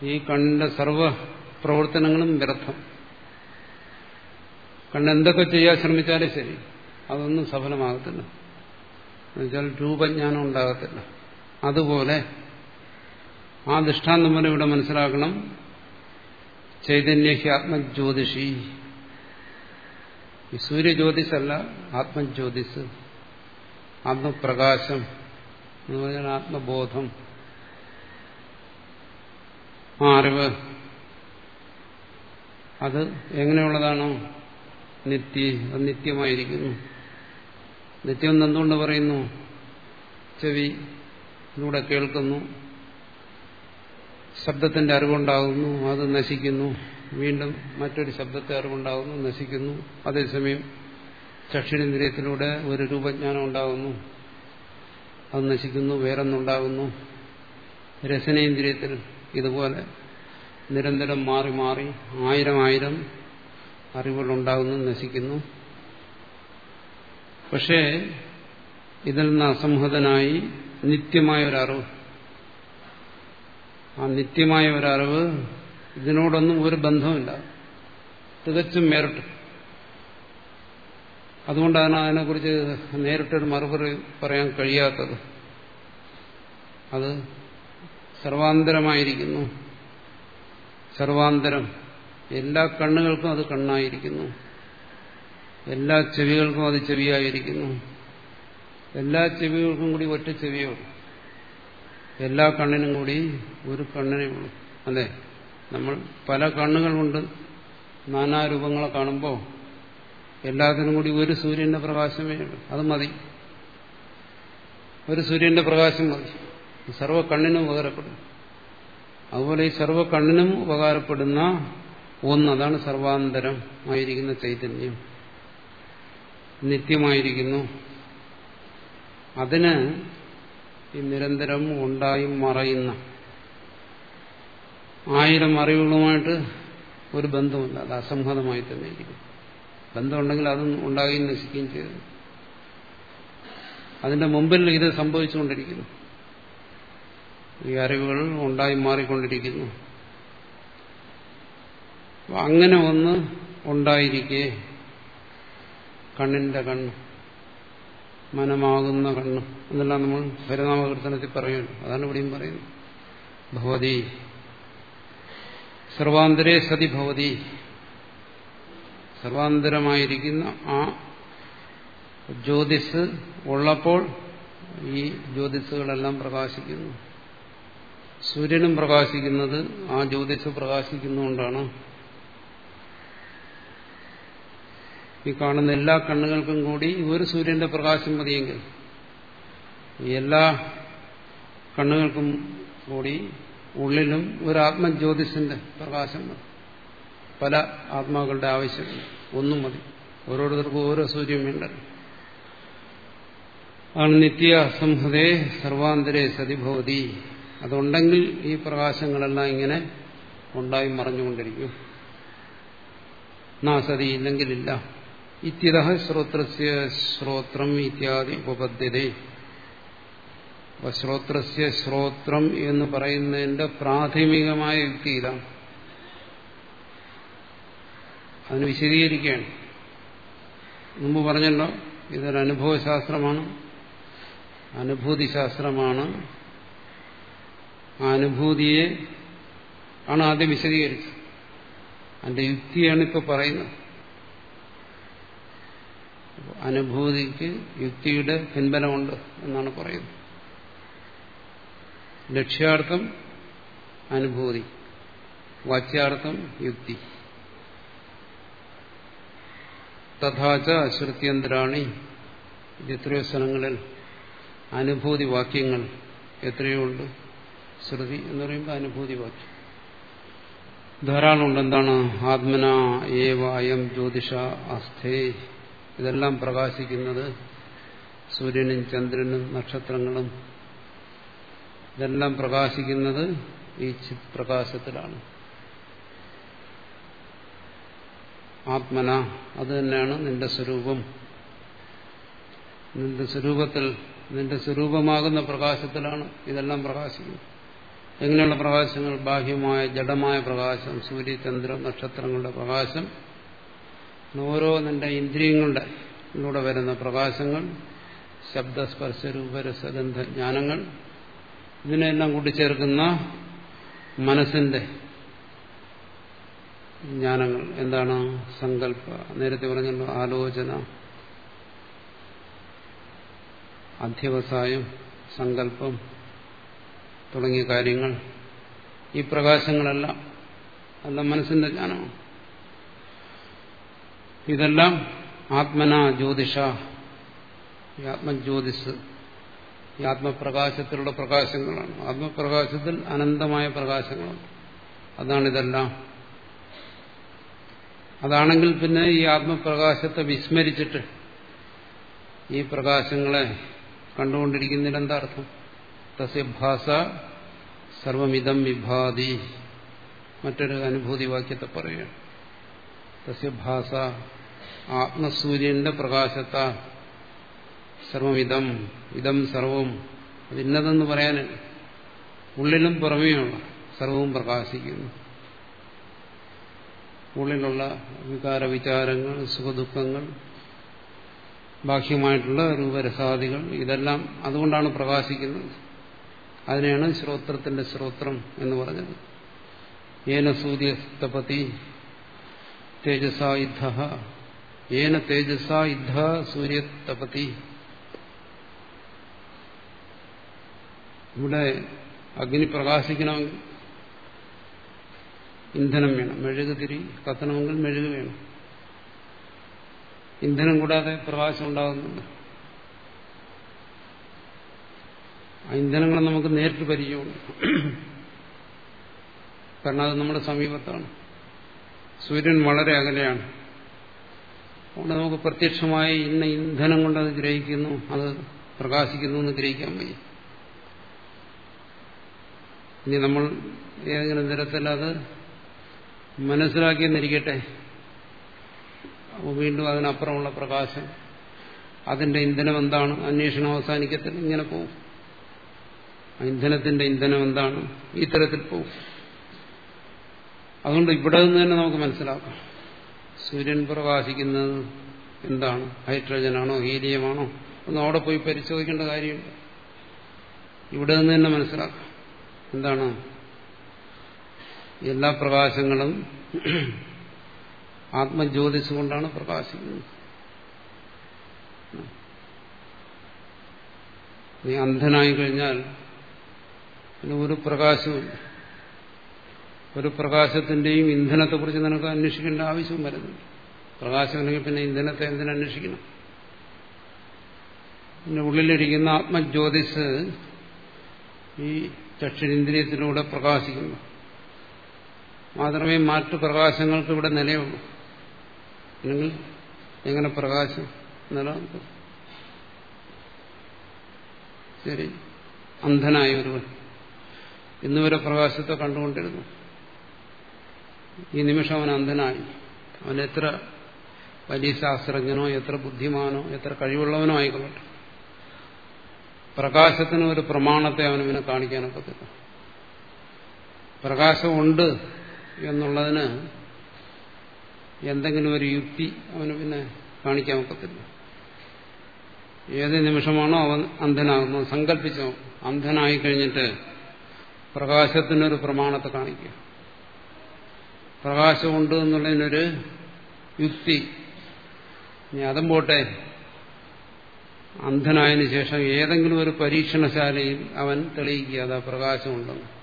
ഈ കണ്ണിന്റെ സർവ പ്രവർത്തനങ്ങളും വ്യർത്ഥം. കണ്ണെന്തൊക്കെ ചെയ്യാൻ ശ്രമിച്ചാലും ശരി അതൊന്നും സഫലമാകത്തില്ല. എന്നുവെച്ചാൽ രൂപജ്ഞാനം ഉണ്ടാകത്തില്ല. അതുപോലെ ആ ദൃഷ്ടാന്തം പോലെ ഇവിടെ മനസ്സിലാക്കണം. ചൈതന്യഹി ആത്മജ്യോതിഷി. ഈ സൂര്യജ്യോതിഷല്ല ആത്മജ്യോതിസ്. ആത്മപ്രകാശം എന്ന് പറഞ്ഞാൽ ആത്മബോധം. ആ അറിവ് അത് എങ്ങനെയുള്ളതാണോ നിത്യ അത് നിത്യമായിരിക്കുന്നു. നിത്യം എന്തുകൊണ്ട് പറയുന്നു? ചെവി ഇതിലൂടെ കേൾക്കുന്നു. ശബ്ദത്തിന്റെ അറിവുണ്ടാകുന്നു അത് നശിക്കുന്നു. വീണ്ടും മറ്റൊരു ശബ്ദത്തെ അറിവുണ്ടാകുന്നു നശിക്കുന്നു. അതേസമയം ചക്ഷുരേന്ദ്രിയത്തിലൂടെ ഒരു രൂപജ്ഞാനം ഉണ്ടാകുന്നു അത് നശിക്കുന്നു വേറൊന്നുണ്ടാകുന്നു രസനേന്ദ്രിയത്തിൽ ഇതുപോലെ നിരന്തരം മാറി മാറി ആയിരം ആയിരം അറിവുകളുണ്ടാകുന്നു നശിക്കുന്നു. പക്ഷേ ഇതിൽ നിന്ന് അസംഹതനായി നിത്യമായ ഒരറിവ് ആ നിത്യമായ ഒരറിവ് ഇതിനോടൊന്നും ഒരു ബന്ധമില്ല തികച്ചും വേറിട്ട്. അതുകൊണ്ടാണ് അതിനെക്കുറിച്ച് നേരിട്ടൊരു മറുപടി പറയാൻ കഴിയാത്തത്. അത് സർവാന്തരമായിരിക്കുന്നു. സർവാന്തരം. എല്ലാ കണ്ണുകൾക്കും അത് കണ്ണായിരിക്കുന്നു. എല്ലാ ചെവികൾക്കും അത് ചെവിയായിരിക്കുന്നു. എല്ലാ ചെവികൾക്കും കൂടി ഒറ്റ ചെവിയേ എല്ലാ കണ്ണിനും കൂടി ഒരു കണ്ണിനേ ഉള്ളൂ. അതെ നമ്മൾ പല കണ്ണുകളുണ്ട് നാനാരൂപങ്ങളെ കാണുമ്പോൾ എല്ലാത്തിനും കൂടി ഒരു സൂര്യന്റെ പ്രകാശമേ ഉള്ളൂ അത് മതി. ഒരു സൂര്യന്റെ പ്രകാശം മതി. സർവ കണ്ണിനും ഉപകാരപ്പെടും. അതുപോലെ ഈ സർവ കണ്ണിനും ഉപകാരപ്പെടുന്ന ഒന്ന് അതാണ് സർവാന്തരം ആയിരിക്കുന്ന ചൈതന്യം. നിത്യമായിരിക്കുന്നു. അതിന് ഈ നിരന്തരം ഉണ്ടായി മറയുന്ന ആയിരം അറിവുകളുമായിട്ട് ഒരു ബന്ധമില്ല. അത് അസംഹതമായി തന്നെ ഇരിക്കും ബന്ധമുണ്ടെങ്കിൽ അതും ഉണ്ടാകുകയും നശിക്കുകയും ചെയ്തു. അതിന്റെ മുമ്പിൽ ഇത് സംഭവിച്ചുകൊണ്ടിരിക്കുന്നു. ഈ അറിവുകൾ ഉണ്ടായി മാറിക്കൊണ്ടിരിക്കുന്നു. അങ്ങനെ ഒന്ന് ഉണ്ടായിരിക്കെ കണ്ണിന്റെ കണ്ണ് മനമാകുന്ന കണ്ണ് എന്നെല്ലാം നമ്മൾ ഹരിനാമകീർത്തനത്തിൽ പറയുന്നു. അതാണ് ഇവിടെയും പറയുന്നത്. ഭവതി. സർവാന്തരേ സതി ഭവതി. സർവാന്തരമായിരിക്കുന്ന ആ ജ്യോതിസ് ഉള്ളപ്പോൾ ഈ ജ്യോതിസുകളെല്ലാം പ്രകാശിക്കുന്നു. സൂര്യനും പ്രകാശിക്കുന്നത് ആ ജ്യോതിസ് പ്രകാശിക്കുന്നുകൊണ്ടാണ് ഈ കാണുന്ന എല്ലാ കണ്ണുകൾക്കും കൂടി ഒരു സൂര്യന്റെ പ്രകാശം മതിയെങ്കിൽ എല്ലാ കണ്ണുകൾക്കും കൂടി ഉള്ളിലും ഒരു ആത്മജ്യോതിസിന്റെ പ്രകാശം മതി. പല ആത്മാക്കളുടെ ആവശ്യമില്ല ഒന്നും മതി. ഓരോരുത്തർക്കും ഓരോ സൂര്യം വേണ്ടല്ലോ ആണ് നിത്യ സംഹതേ സർവാന്തരേ സതിഭവതി അതുണ്ടെങ്കിൽ ഈ പ്രകാശങ്ങളെല്ലാം ഇങ്ങനെ ഉണ്ടായി മറഞ്ഞുകൊണ്ടിരിക്കും. നാസതി ഇല്ലെങ്കിലില്ല. ഇത്യത ശ്രോത്രസ്യ ശ്രോത്രം ഇത്യാദി ഉപപദ്ധ്യതേ. ശ്രോത്രസ്യ ശ്രോത്രം എന്ന് പറയുന്നതിന്റെ പ്രാഥമികമായ യുക്തി ഇതാണ്. അതിന് വിശദീകരിക്കുകയാണ്. മുമ്പ് പറഞ്ഞല്ലോ ഇതൊരു അനുഭവശാസ്ത്രമാണ്. അനുഭൂതിശാസ്ത്രമാണ്. ആ അനുഭൂതിയെ ആണ് ആദ്യം വിശദീകരിച്ചത്. അതിന്റെ യുക്തിയാണ് ഇപ്പോൾ പറയുന്നത്. അനുഭൂതിക്ക് യുക്തിയുടെ പിൻബലമുണ്ട് എന്നാണ് പറയുന്നത്. ലക്ഷ്യാർത്ഥം അനുഭൂതി വാച്യാർത്ഥം യുക്തി. തഥാച ശ്രുത്യന്തരാണി. എത്രയോ സ്ഥലങ്ങളിൽ അനുഭൂതി വാക്യങ്ങൾ എത്രയോ ഉണ്ട്. ശ്രുതി എന്ന് പറയുമ്പോൾ അനുഭൂതി വാക്യം. ധാരാളമുണ്ട് എന്താണ്? ആത്മന ഏവ അയം ജ്യോതിഷ അസ്ഥേ. ഇതെല്ലാം പ്രകാശിക്കുന്നത് സൂര്യനും ചന്ദ്രനും നക്ഷത്രങ്ങളും. ഇതെല്ലാം പ്രകാശിക്കുന്നത് ഈ ചിത് പ്രകാശത്തിലാണ്. ആത്മന അത് തന്നെയാണ് നിന്റെ സ്വരൂപം. നിന്റെ സ്വരൂപത്തിൽ നിന്റെ സ്വരൂപമാകുന്ന പ്രകാശത്തിലാണ് ഇതെല്ലാം പ്രകാശിക്കുന്നത്. എങ്ങനെയുള്ള പ്രകാശങ്ങൾ ബാഹ്യമായ ജഡമായ പ്രകാശം സൂര്യചന്ദ്ര നക്ഷത്രങ്ങളുടെ പ്രകാശം ഓരോ നിന്റെ ഇന്ദ്രിയങ്ങളുടെ ഇതിലൂടെ വരുന്ന പ്രകാശങ്ങൾ ശബ്ദസ്പർശ രൂപരസഗന്ധ ജ്ഞാനങ്ങൾ ഇതിനെല്ലാം കൂട്ടിച്ചേർക്കുന്ന മനസ്സിന്റെ ജ്ഞാനങ്ങൾ. എന്താണ് സങ്കല്പ നേരത്തെ പറഞ്ഞല്ലോ ആലോചന. അധ്യവസായം സങ്കല്പം തുടങ്ങിയ കാര്യങ്ങൾ. ഈ പ്രകാശങ്ങളെല്ലാം എല്ലാം മനസ്സിന്റെ ജ്ഞാനമാണ്. ഇതെല്ലാം ആത്മന ജ്യോതിഷ. ഈ ആത്മജ്യോതിസ് ഈ ആത്മപ്രകാശത്തിലുള്ള പ്രകാശങ്ങളാണ്. ആത്മപ്രകാശത്തിൽ അനന്തമായ പ്രകാശങ്ങളാണ്. അതാണിതെല്ലാം. അതാണെങ്കിൽ പിന്നെ ഈ ആത്മപ്രകാശത്തെ വിസ്മരിച്ചിട്ട് ഈ പ്രകാശങ്ങളെ കണ്ടുകൊണ്ടിരിക്കുന്നതിന് എന്താ അർത്ഥം? തസ്യഭാസ സർവമിതം വിഭാതി. മറ്റൊരു അനുഭൂതി വാക്യത്തെ പറയുകയാണ് തസ്യഭാസ ആത്മസൂര്യന്റെ പ്രകാശത്ത സർവമിതം ഇതം സർവം. അതിന്നതെന്ന് പറയാൻ ഉള്ളിലും പുറമേയുള്ള സർവവും പ്രകാശിക്കുന്നു. ഉള്ളിലുള്ള വികാര വിചാരങ്ങൾ സുഖദുഃഖങ്ങൾ ബാഹ്യമായിട്ടുള്ള രൂപരസാദികൾ ഇതെല്ലാം അതുകൊണ്ടാണ് പ്രകാശിക്കുന്നത്. അതിനെയാണ് ശ്രോത്രത്തിന്റെ ശ്രോത്രം എന്ന് പറഞ്ഞത്. ഏന സൂര്യസ്തപതി തേജസാ യുദ്ധ. ഏന തേജസാ യുദ്ധ സൂര്യതപതി ഇവിടെ അഗ്നി പ്രകാശിക്കണമെങ്കിൽ ഇന്ധനം വേണം. മെഴുക് തിരി കത്തണമെങ്കിൽ മെഴുക് വേണം. ഇന്ധനം കൂടാതെ പ്രകാശം ഉണ്ടാകുന്നുണ്ട്. ആ ഇന്ധനങ്ങൾ നമുക്ക് നേരിട്ട് പരിചയമുണ്ട്. കാരണം അത് നമ്മുടെ സമീപത്താണ്. സൂര്യൻ വളരെ അകലെയാണ്. അതുകൊണ്ട് നമുക്ക് പ്രത്യക്ഷമായി ഇന്ന ഇന്ധനം കൊണ്ട് അത് ഗ്രഹിക്കുന്നു അത് പ്രകാശിക്കുന്നു എന്ന് ഗ്രഹിക്കാൻ വയ്യ. ഇനി നമ്മൾ ഏതെങ്കിലും തരത്തിൽ അത് മനസ്സിലാക്കിയെന്നിരിക്കട്ടെ. വീണ്ടും അതിനപ്പുറമുള്ള പ്രകാശം. അതിന്റെ ഇന്ധനം എന്താണ്? അന്വേഷണം അവസാനിക്കത്തിൽ ഇങ്ങനെ പോവും. ഇന്ധനത്തിന്റെ ഇന്ധനം എന്താണ്? ഈ തരത്തിൽ പോവും. അതുകൊണ്ട് ഇവിടെ നിന്ന് തന്നെ നമുക്ക് മനസ്സിലാക്കാം. സൂര്യൻ പ്രകാശിക്കുന്നത് എന്താണ്? ഹൈഡ്രജനാണോ? ഹീലിയമാണോ? ഒന്നും അവിടെ പോയി പരിശോധിക്കേണ്ട കാര്യമില്ല ഇവിടെ നിന്ന് തന്നെ മനസ്സിലാക്കാം. എന്താണ്? എല്ലാ പ്രകാശങ്ങളും ആത്മജ്യോതിസ് കൊണ്ടാണ് പ്രകാശിക്കുന്നത്. നീ അന്ധനായി കഴിഞ്ഞാൽ പിന്നെ ഒരു പ്രകാശവും ഒരു പ്രകാശത്തിന്റെയും ഇന്ധനത്തെക്കുറിച്ച് നിനക്ക് അന്വേഷിക്കേണ്ട ആവശ്യവും വരുന്നുണ്ട് പ്രകാശമുണ്ടെങ്കിൽ പിന്നെ ഇന്ധനത്തെ എന്തിനന്വേഷിക്കണം പിന്നെ ഉള്ളിലിരിക്കുന്ന ആത്മജ്യോതിസ് ഈ ചക്ഷുരിന്ദ്രിയത്തിലൂടെ പ്രകാശിക്കുന്നു. മാത്രമേ മറ്റു പ്രകാശങ്ങൾക്ക് ഇവിടെ നിലയുള്ളൂ അല്ലെങ്കിൽ എങ്ങനെ പ്രകാശം നിലനിൽക്കും? ശരി. അന്ധനായ ഒരുവൻ. ഇന്നുവരെ പ്രകാശത്തെ കണ്ടുകൊണ്ടിരുന്നു. ഈ നിമിഷം അവൻ അന്ധനായി. അവൻ എത്ര വലിയ ശാസ്ത്രജ്ഞനോ എത്ര ബുദ്ധിമാനോ എത്ര കഴിവുള്ളവനോ ആയിക്കൊള്ളട്ടെ. പ്രകാശത്തിന് ഒരു പ്രമാണത്തെ അവനവിനെ പിന്നെ കാണിക്കാനൊക്കത്തില്ല. പ്രകാശമുണ്ട് എന്നുള്ളതിന് എന്തെങ്കിലും ഒരു യുക്തി അവന് പിന്നെ കാണിക്കാൻ ഒക്കത്തില്ല. ഏത് നിമിഷമാണോ അവൻ അന്ധനാകുന്നത് സങ്കല്പിച്ചോ അന്ധനായി കഴിഞ്ഞിട്ട് പ്രകാശത്തിനൊരു പ്രമാണത്തെ കാണിക്കുക. പ്രകാശമുണ്ട് എന്നുള്ളതിനൊരു യുക്തി. ഇനി അതും പോട്ടെ. അന്ധനായതിനു ശേഷം ഏതെങ്കിലും ഒരു പരീക്ഷണശാലയിൽ അവൻ തെളിയിക്കുക അതാ പ്രകാശമുണ്ടെന്ന്.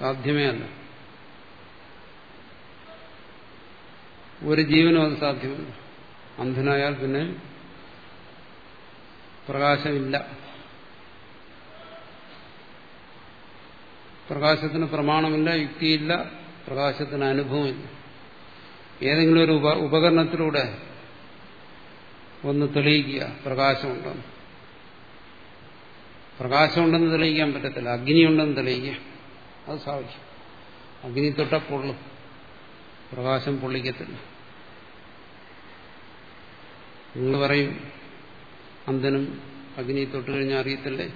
സാധ്യമേ അല്ല. ഒരു ജീവനും അത് സാധ്യമല്ല. അന്ധനായാൽ പിന്നെ പ്രകാശമില്ല. പ്രകാശത്തിന് പ്രമാണമില്ല യുക്തിയില്ല പ്രകാശത്തിന് അനുഭവമില്ല. ഏതെങ്കിലും ഒരു ഉപകരണത്തിലൂടെ ഒന്ന് തെളിയിക്കുക പ്രകാശമുണ്ടെന്ന്. പ്രകാശമുണ്ടെന്ന് തെളിയിക്കാൻ പറ്റത്തില്ല. അഗ്നിയുണ്ടെന്ന് തെളിയിക്കുക. അത് സാധിക്കും അഗ്നി തൊട്ട പൊള്ളും. പ്രകാശം പൊള്ളിക്കത്തില്ല. നിങ്ങൾ പറയും? അന്തനും അഗ്നി തൊട്ട് കഴിഞ്ഞാൽ അറിയത്തില്ലേ?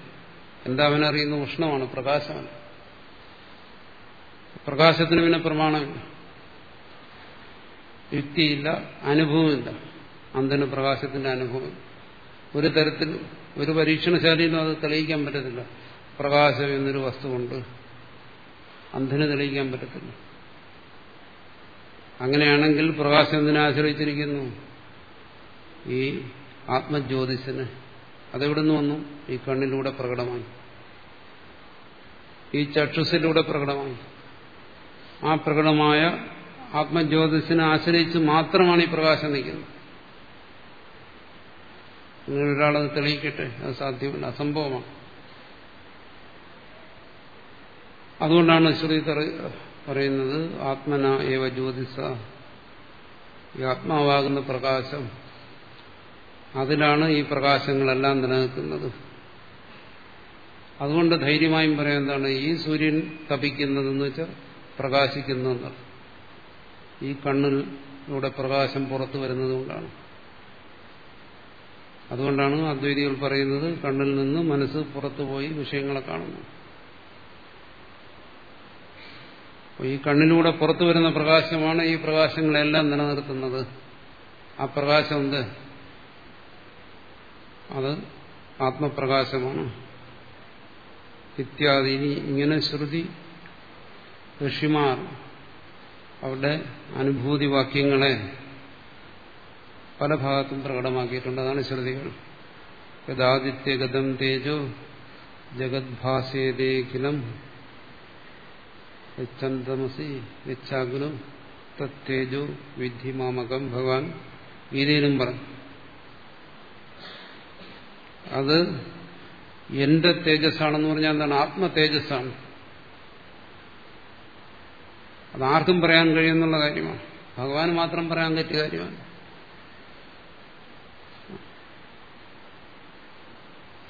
എന്താ അവനറിയുന്ന ഉഷ്ണമാണ് പ്രകാശമാണ്. പ്രകാശത്തിന് പിന്നെ പ്രമാണമില്ല. യുക്തിയില്ല അനുഭവമില്ല. അന്തന് പ്രകാശത്തിന്റെ അനുഭവം. ഒരു തരത്തിൽ ഒരു പരീക്ഷണശാലയിലും അത് തെളിയിക്കാൻ പറ്റത്തില്ല. പ്രകാശം എന്നൊരു വസ്തുവുണ്ട്. അന്ധന് തെളിയിക്കാൻ പറ്റത്തില്ല. അങ്ങനെയാണെങ്കിൽ പ്രകാശം എന്തിനെ ആശ്രയിച്ചിരിക്കുന്നു? ഈ ആത്മജ്യോതിസിന് അതെവിടുന്ന് വന്നു? ഈ കണ്ണിലൂടെ പ്രകടമായി. ഈ ചക്ഷുസിലൂടെ പ്രകടമായി. ആ പ്രകടമായ ആത്മജ്യോതിസിനെ ആശ്രയിച്ച് മാത്രമാണ് ഈ പ്രകാശം നിൽക്കുന്നത്. നിങ്ങൾ ഒരാളത് തെളിയിക്കട്ടെ? അത് സാധ്യമല്ല. അസംഭവമാണ്. അതുകൊണ്ടാണ് ശ്രുതി പറയുന്നത് ആത്മന ഏവ ജ്യോതിസ. ഈ ആത്മാവാകുന്ന പ്രകാശം അതിലാണ് ഈ പ്രകാശങ്ങളെല്ലാം നിലനിൽക്കുന്നത്. അതുകൊണ്ട് ധൈര്യമായും പറയാൻ എന്താണ് ഈ സൂര്യൻ തപിക്കുന്നതെന്ന് വെച്ചാൽ പ്രകാശിക്കുന്നതെന്നർത്ഥം ഈ കണ്ണിലൂടെ പ്രകാശം പുറത്തു വരുന്നതുകൊണ്ടാണ് അതുകൊണ്ടാണ് അദ്വൈതികൾ പറയുന്നത് കണ്ണിൽ നിന്ന് മനസ്സ് പുറത്തുപോയി വിഷയങ്ങളെ കാണുന്നു. ഈ കണ്ണിലൂടെ പുറത്തു വരുന്ന പ്രകാശമാണ് ഈ പ്രകാശങ്ങളെല്ലാം നിലനിർത്തുന്നത്. ആ പ്രകാശം എന്ത്? അത് ആത്മപ്രകാശമാണ്. ഇത്യാദി. ഇങ്ങനെ ശ്രുതി ഋഷിമാർ അവരുടെ അനുഭൂതി വാക്യങ്ങളെ പല ഭാഗത്തും പ്രകടമാക്കിയിട്ടുണ്ട്. അതാണ് ശ്രുതികൾ. യഥാദിത്യഗതം തേജോ ജഗദ്ഭാസേതേഖിലം യച്ഛന്തമസി യച്ഛാഗ്നു തത്തേജോ വിദ്ധിമാമകം ഭഗവാൻ ഗീതയിലും പറഞ്ഞു അത് എന്റെ തേജസ്സാണെന്ന് പറഞ്ഞാൽ എന്താണ്? ആത്മ തേജസ്സാണ് അത് ആർക്കും പറയാൻ കഴിയുന്നുള്ള കാര്യമാണ്. ഭഗവാന് മാത്രം പറയാൻ പറ്റിയ കാര്യമാണ്.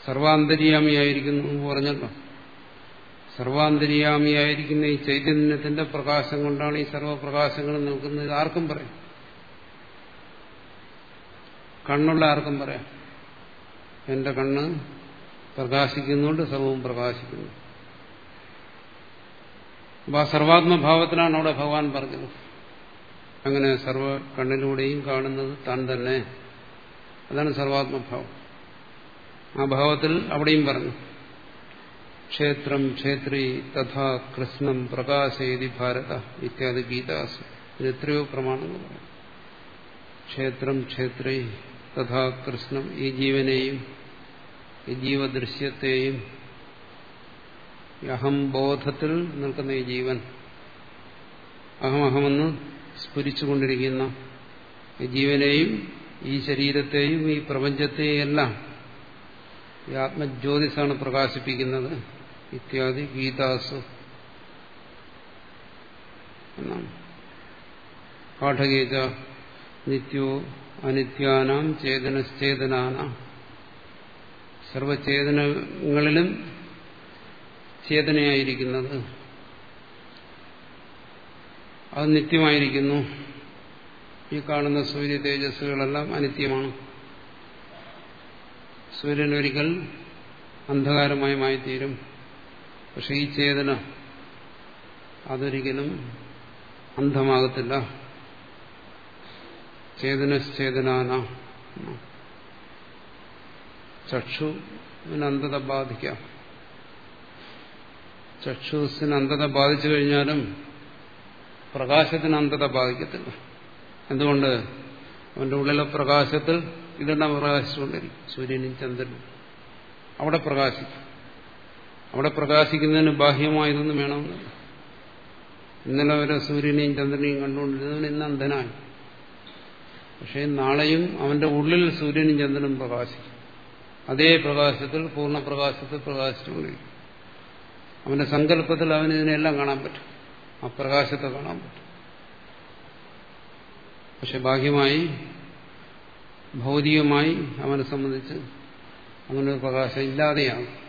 സർവാന്തര്യാമിയായിരിക്കുന്നു പറഞ്ഞല്ലോ. സർവാന്തര്യാമിയായിരിക്കുന്ന ഈ ചൈതന്യത്തിന്റെ പ്രകാശം കൊണ്ടാണ് ഈ സർവപ്രകാശങ്ങൾ നിൽക്കുന്നത് ആർക്കും പറയാം. കണ്ണുള്ള ആർക്കും പറയാം. എന്റെ കണ്ണ് പ്രകാശിക്കുന്നുണ്ട് സർവവും പ്രകാശിക്കുന്നു അപ്പൊ ആ സർവാത്മഭാവത്തിലാണ് അവിടെ ഭഗവാൻ പറഞ്ഞത്. അങ്ങനെ സർവ കണ്ണിലൂടെയും കാണുന്നത് താൻ തന്നെ. അതാണ് സർവാത്മഭാവം. ആ ഭാവത്തിൽ അവിടെയും പറഞ്ഞു. ക്ഷേത്രം ക്ഷേത്രി തഥാ കൃഷ്ണം പ്രകാശയതി ഭാരത ഇത്യാദി ഗീതാസ്. എത്രയോ പ്രമാണങ്ങൾ ക്ഷേത്രം ക്ഷേത്രി തഥാ കൃഷ്ണം ഈ ജീവനെയും ഈ ജീവദൃശ്യത്തെയും അഹംബോധത്തിൽ നിൽക്കുന്ന ഈ ജീവൻ അഹമഹമെന്ന് സ്ഫുരിച്ചുകൊണ്ടിരിക്കുന്ന ഈ ജീവനെയും ഈ ശരീരത്തെയും ഈ പ്രപഞ്ചത്തെയും എല്ലാം ഈ ആത്മജ്യോതിസാണ് പ്രകാശിപ്പിക്കുന്നത്. ഇത്യാദി ഗീതാസു. എന്നാണ്. പാഠകേജ നിത്യോ അനിത്യാനാം ചേതനശ്ചേതനാന. സർവചേതനങ്ങളിലും ചേതനയായിരിക്കുന്നത്. അത് നിത്യമായിരിക്കുന്നു. ഈ കാണുന്ന സൂര്യ തേജസ്സുകളെല്ലാം അനിത്യമാണ്. സൂര്യൻ ഒരിക്കൽ അന്ധകാരമായി മായിത്തീരും പക്ഷെ ഈ ചേതന അതൊരിക്കലും അന്ധമാകത്തില്ല. ചേതനശ്ചേതനാന. ചക്ഷുവിന് അന്ധത ബാധിക്കാം. ചക്ഷുസിന് അന്ധത ബാധിച്ചു കഴിഞ്ഞാലും പ്രകാശത്തിന് അന്ധത ബാധിക്കത്തില്ല. എന്തുകൊണ്ട്? അവന്റെ ഉള്ളിലെ പ്രകാശത്തിൽ ഇതെല്ലാം പ്രകാശിച്ചുകൊണ്ടിരിക്കും. സൂര്യനും ചന്ദ്രനും അവിടെ പ്രകാശിക്കും. അവിടെ പ്രകാശിക്കുന്നതിന് ബാഹ്യമായതൊന്നും വേണമെന്നില്ല. ഇന്നലെ വരെ സൂര്യനെയും ചന്ദ്രനെയും കണ്ടുകൊണ്ടിരുന്നവൻ ഇന്ന് അന്ധനായി പക്ഷേ നാളെയും അവന്റെ ഉള്ളിൽ സൂര്യനും ചന്ദ്രനും പ്രകാശിക്കും. അതേ പ്രകാശത്തിൽ പൂർണ പ്രകാശത്തിൽ പ്രകാശിച്ചുകൊണ്ടിരിക്കും. അവന്റെ സങ്കല്പത്തിൽ അവന് ഇതിനെല്ലാം കാണാൻ പറ്റും. ആ പ്രകാശത്തെ കാണാൻ പറ്റും. പക്ഷെ ബാഹ്യമായി ഭൗതികമായി അവനെ സംബന്ധിച്ച് അങ്ങനെ ഒരു പ്രകാശം ഇല്ലാതെയാണ്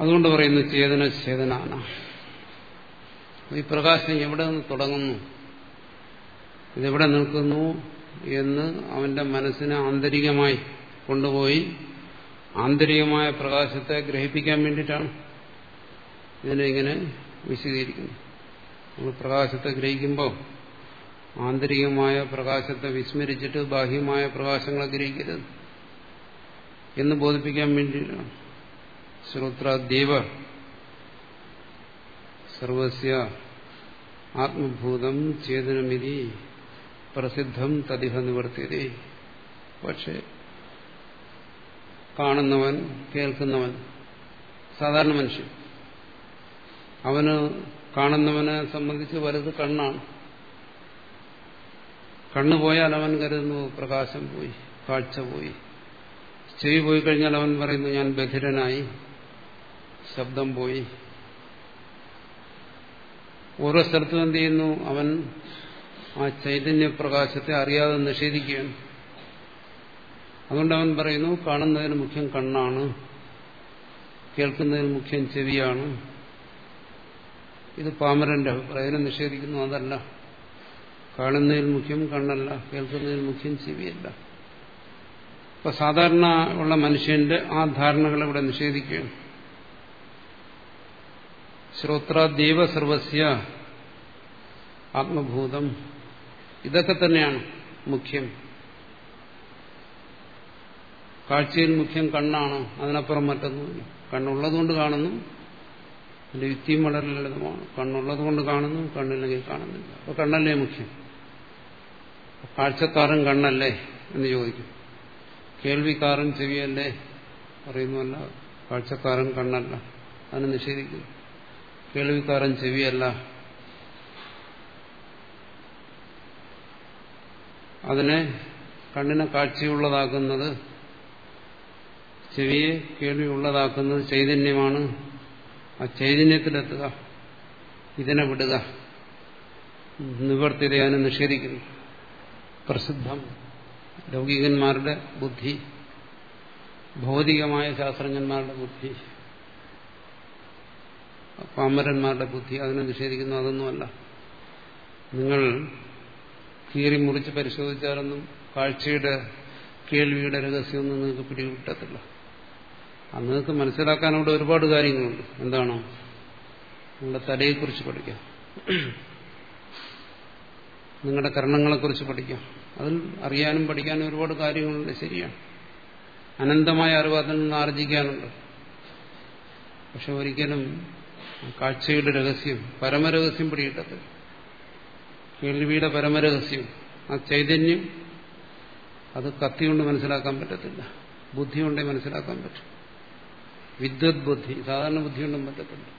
അതുകൊണ്ട് പറയുന്നു ചേതന ചേതനാണ്. ഈ പ്രകാശം എവിടെ നിന്ന് തുടങ്ങുന്നു? ഇതെവിടെ നിൽക്കുന്നു എന്ന് അവന്റെ മനസ്സിനെ ആന്തരികമായി കൊണ്ടുപോയി ആന്തരികമായ പ്രകാശത്തെ ഗ്രഹിപ്പിക്കാൻ വേണ്ടിയിട്ടാണ് ഇതിനെ ഇങ്ങനെ വിശദീകരിക്കുന്നത് നമ്മൾ പ്രകാശത്തെ ഗ്രഹിക്കുമ്പോൾ ആന്തരികമായ പ്രകാശത്തെ വിസ്മരിച്ചിട്ട് ബാഹ്യമായ പ്രകാശങ്ങളെ ഗ്രഹിക്കരുത് എന്ന് ബോധിപ്പിക്കാൻ വേണ്ടിയിട്ടാണ്. ശ്രോത്രാദേവ സർവസ്യ ആത്മഭൂതം ചേതനമിതി പ്രസിദ്ധം തതിഹ നിവർത്തിയതേ പക്ഷെ കാണുന്നവൻ കേൾക്കുന്നവൻ സാധാരണ മനുഷ്യൻ അവന് കാണുന്നവനെ സംബന്ധിച്ച് വലുത് കണ്ണാണ്. കണ്ണു പോയാൽ അവൻ കരുതുന്നു പ്രകാശം പോയി കാഴ്ച പോയി. ചെവി പോയി കഴിഞ്ഞാൽ അവൻ പറയുന്നു ഞാൻ ബധിരനായി ശബ്ദം പോയി. ഓരോ സ്ഥലത്തും എന്ത് ചെയ്യുന്നു? അവൻ ആ ചൈതന്യപ്രകാശത്തെ അറിയാതെ നിഷേധിക്കുകയാണ്. അതുകൊണ്ട് അവൻ പറയുന്നു കാണുന്നതിന് മുഖ്യം കണ്ണാണ്. കേൾക്കുന്നതിന് മുഖ്യം ചെവിയാണ്. ഇത് പാമരന്റെ അഭിപ്രായം. നിഷേധിക്കുന്നു അതല്ല. കാണുന്നതിൽ മുഖ്യം കണ്ണല്ല കേൾക്കുന്നതിൽ മുഖ്യം ചെവിയല്ല. അപ്പൊ സാധാരണ ഉള്ള മനുഷ്യന്റെ ആ ധാരണകളെ ഇവിടെ നിഷേധിക്കുകയാണ്. ശ്രോത്രാദേവ സർവസ്യ ആത്മഭൂതം ഇതൊക്കെ തന്നെയാണ് മുഖ്യം. കാഴ്ചയിൽ മുഖ്യം കണ്ണാണ് അതിനപ്പുറം മറ്റൊന്നുമില്ല. കണ്ണുള്ളതുകൊണ്ട് കാണുന്നു അതിന്റെ യുക്തിയും വളരെ ലളിതമാണ്. കണ്ണുള്ളതുകൊണ്ട് കാണുന്നു കണ്ണില്ലെങ്കിൽ കാണുന്നില്ല. അപ്പൊ കണ്ണല്ലേ മുഖ്യം? കാഴ്ചക്കാരൻ കണ്ണല്ലേ എന്ന് ചോദിക്കും. കേൾവിക്കാരൻ ചെവിയല്ലേ? പറയുന്നുവല്ല കാഴ്ചക്കാരൻ കണ്ണല്ല. അതിനെ നിഷേധിക്കുന്നു. കേൾവിക്കാരൻ ചെവിയല്ല. അതിനെ കണ്ണിനെ കാഴ്ചയുള്ളതാക്കുന്നത് ചെവിയെ കേൾവിയുള്ളതാക്കുന്നത് ചൈതന്യമാണ്. ആ ചൈതന്യത്തിലെത്തുക ഇതിനെ വിടുക നിവർത്തിതയാനും നിഷേധിക്കുന്നു. പ്രസിദ്ധം ലൗകികന്മാരുടെ ബുദ്ധി ഭൗതികമായ ശാസ്ത്രജ്ഞന്മാരുടെ ബുദ്ധി. പാമരന്മാരുടെ ബുദ്ധി അതിനെ നിഷേധിക്കുന്നു അതൊന്നുമല്ല. നിങ്ങൾ കീറി മുറിച്ച് പരിശോധിച്ചാലൊന്നും കാഴ്ചയുടെ കേൾവിയുടെ രഹസ്യമൊന്നും നിങ്ങൾക്ക് പിടികിട്ടത്തില്ല. അത് നിങ്ങൾക്ക് മനസ്സിലാക്കാൻ അവിടെ ഒരുപാട് കാര്യങ്ങളുണ്ട്. എന്താണോ? നിങ്ങളുടെ തലയെക്കുറിച്ച് പഠിക്കാം. നിങ്ങളുടെ കർണങ്ങളെക്കുറിച്ച് പഠിക്കാം. അതിൽ അറിയാനും പഠിക്കാനും ഒരുപാട് കാര്യങ്ങളുണ്ട്. ശരിയാണ്. അനന്തമായ അറിവ് അതിൽ നിന്ന് ആർജിക്കാനുണ്ട്. പക്ഷെ ഒരിക്കലും കാഴ്ചയുടെ രഹസ്യം പരമരഹസ്യം പിടികിട്ടത്തില്ല കേൾവിയുടെ പരമരഹസ്യം. ആ ചൈതന്യം അത് കത്തിയുണ്ട് മനസ്സിലാക്കാൻ പറ്റത്തില്ല. ബുദ്ധി കൊണ്ടേ മനസ്സിലാക്കാൻ പറ്റും. വിദ്വത് ബുദ്ധി സാധാരണ ബുദ്ധി കൊണ്ടും പറ്റത്തില്ല.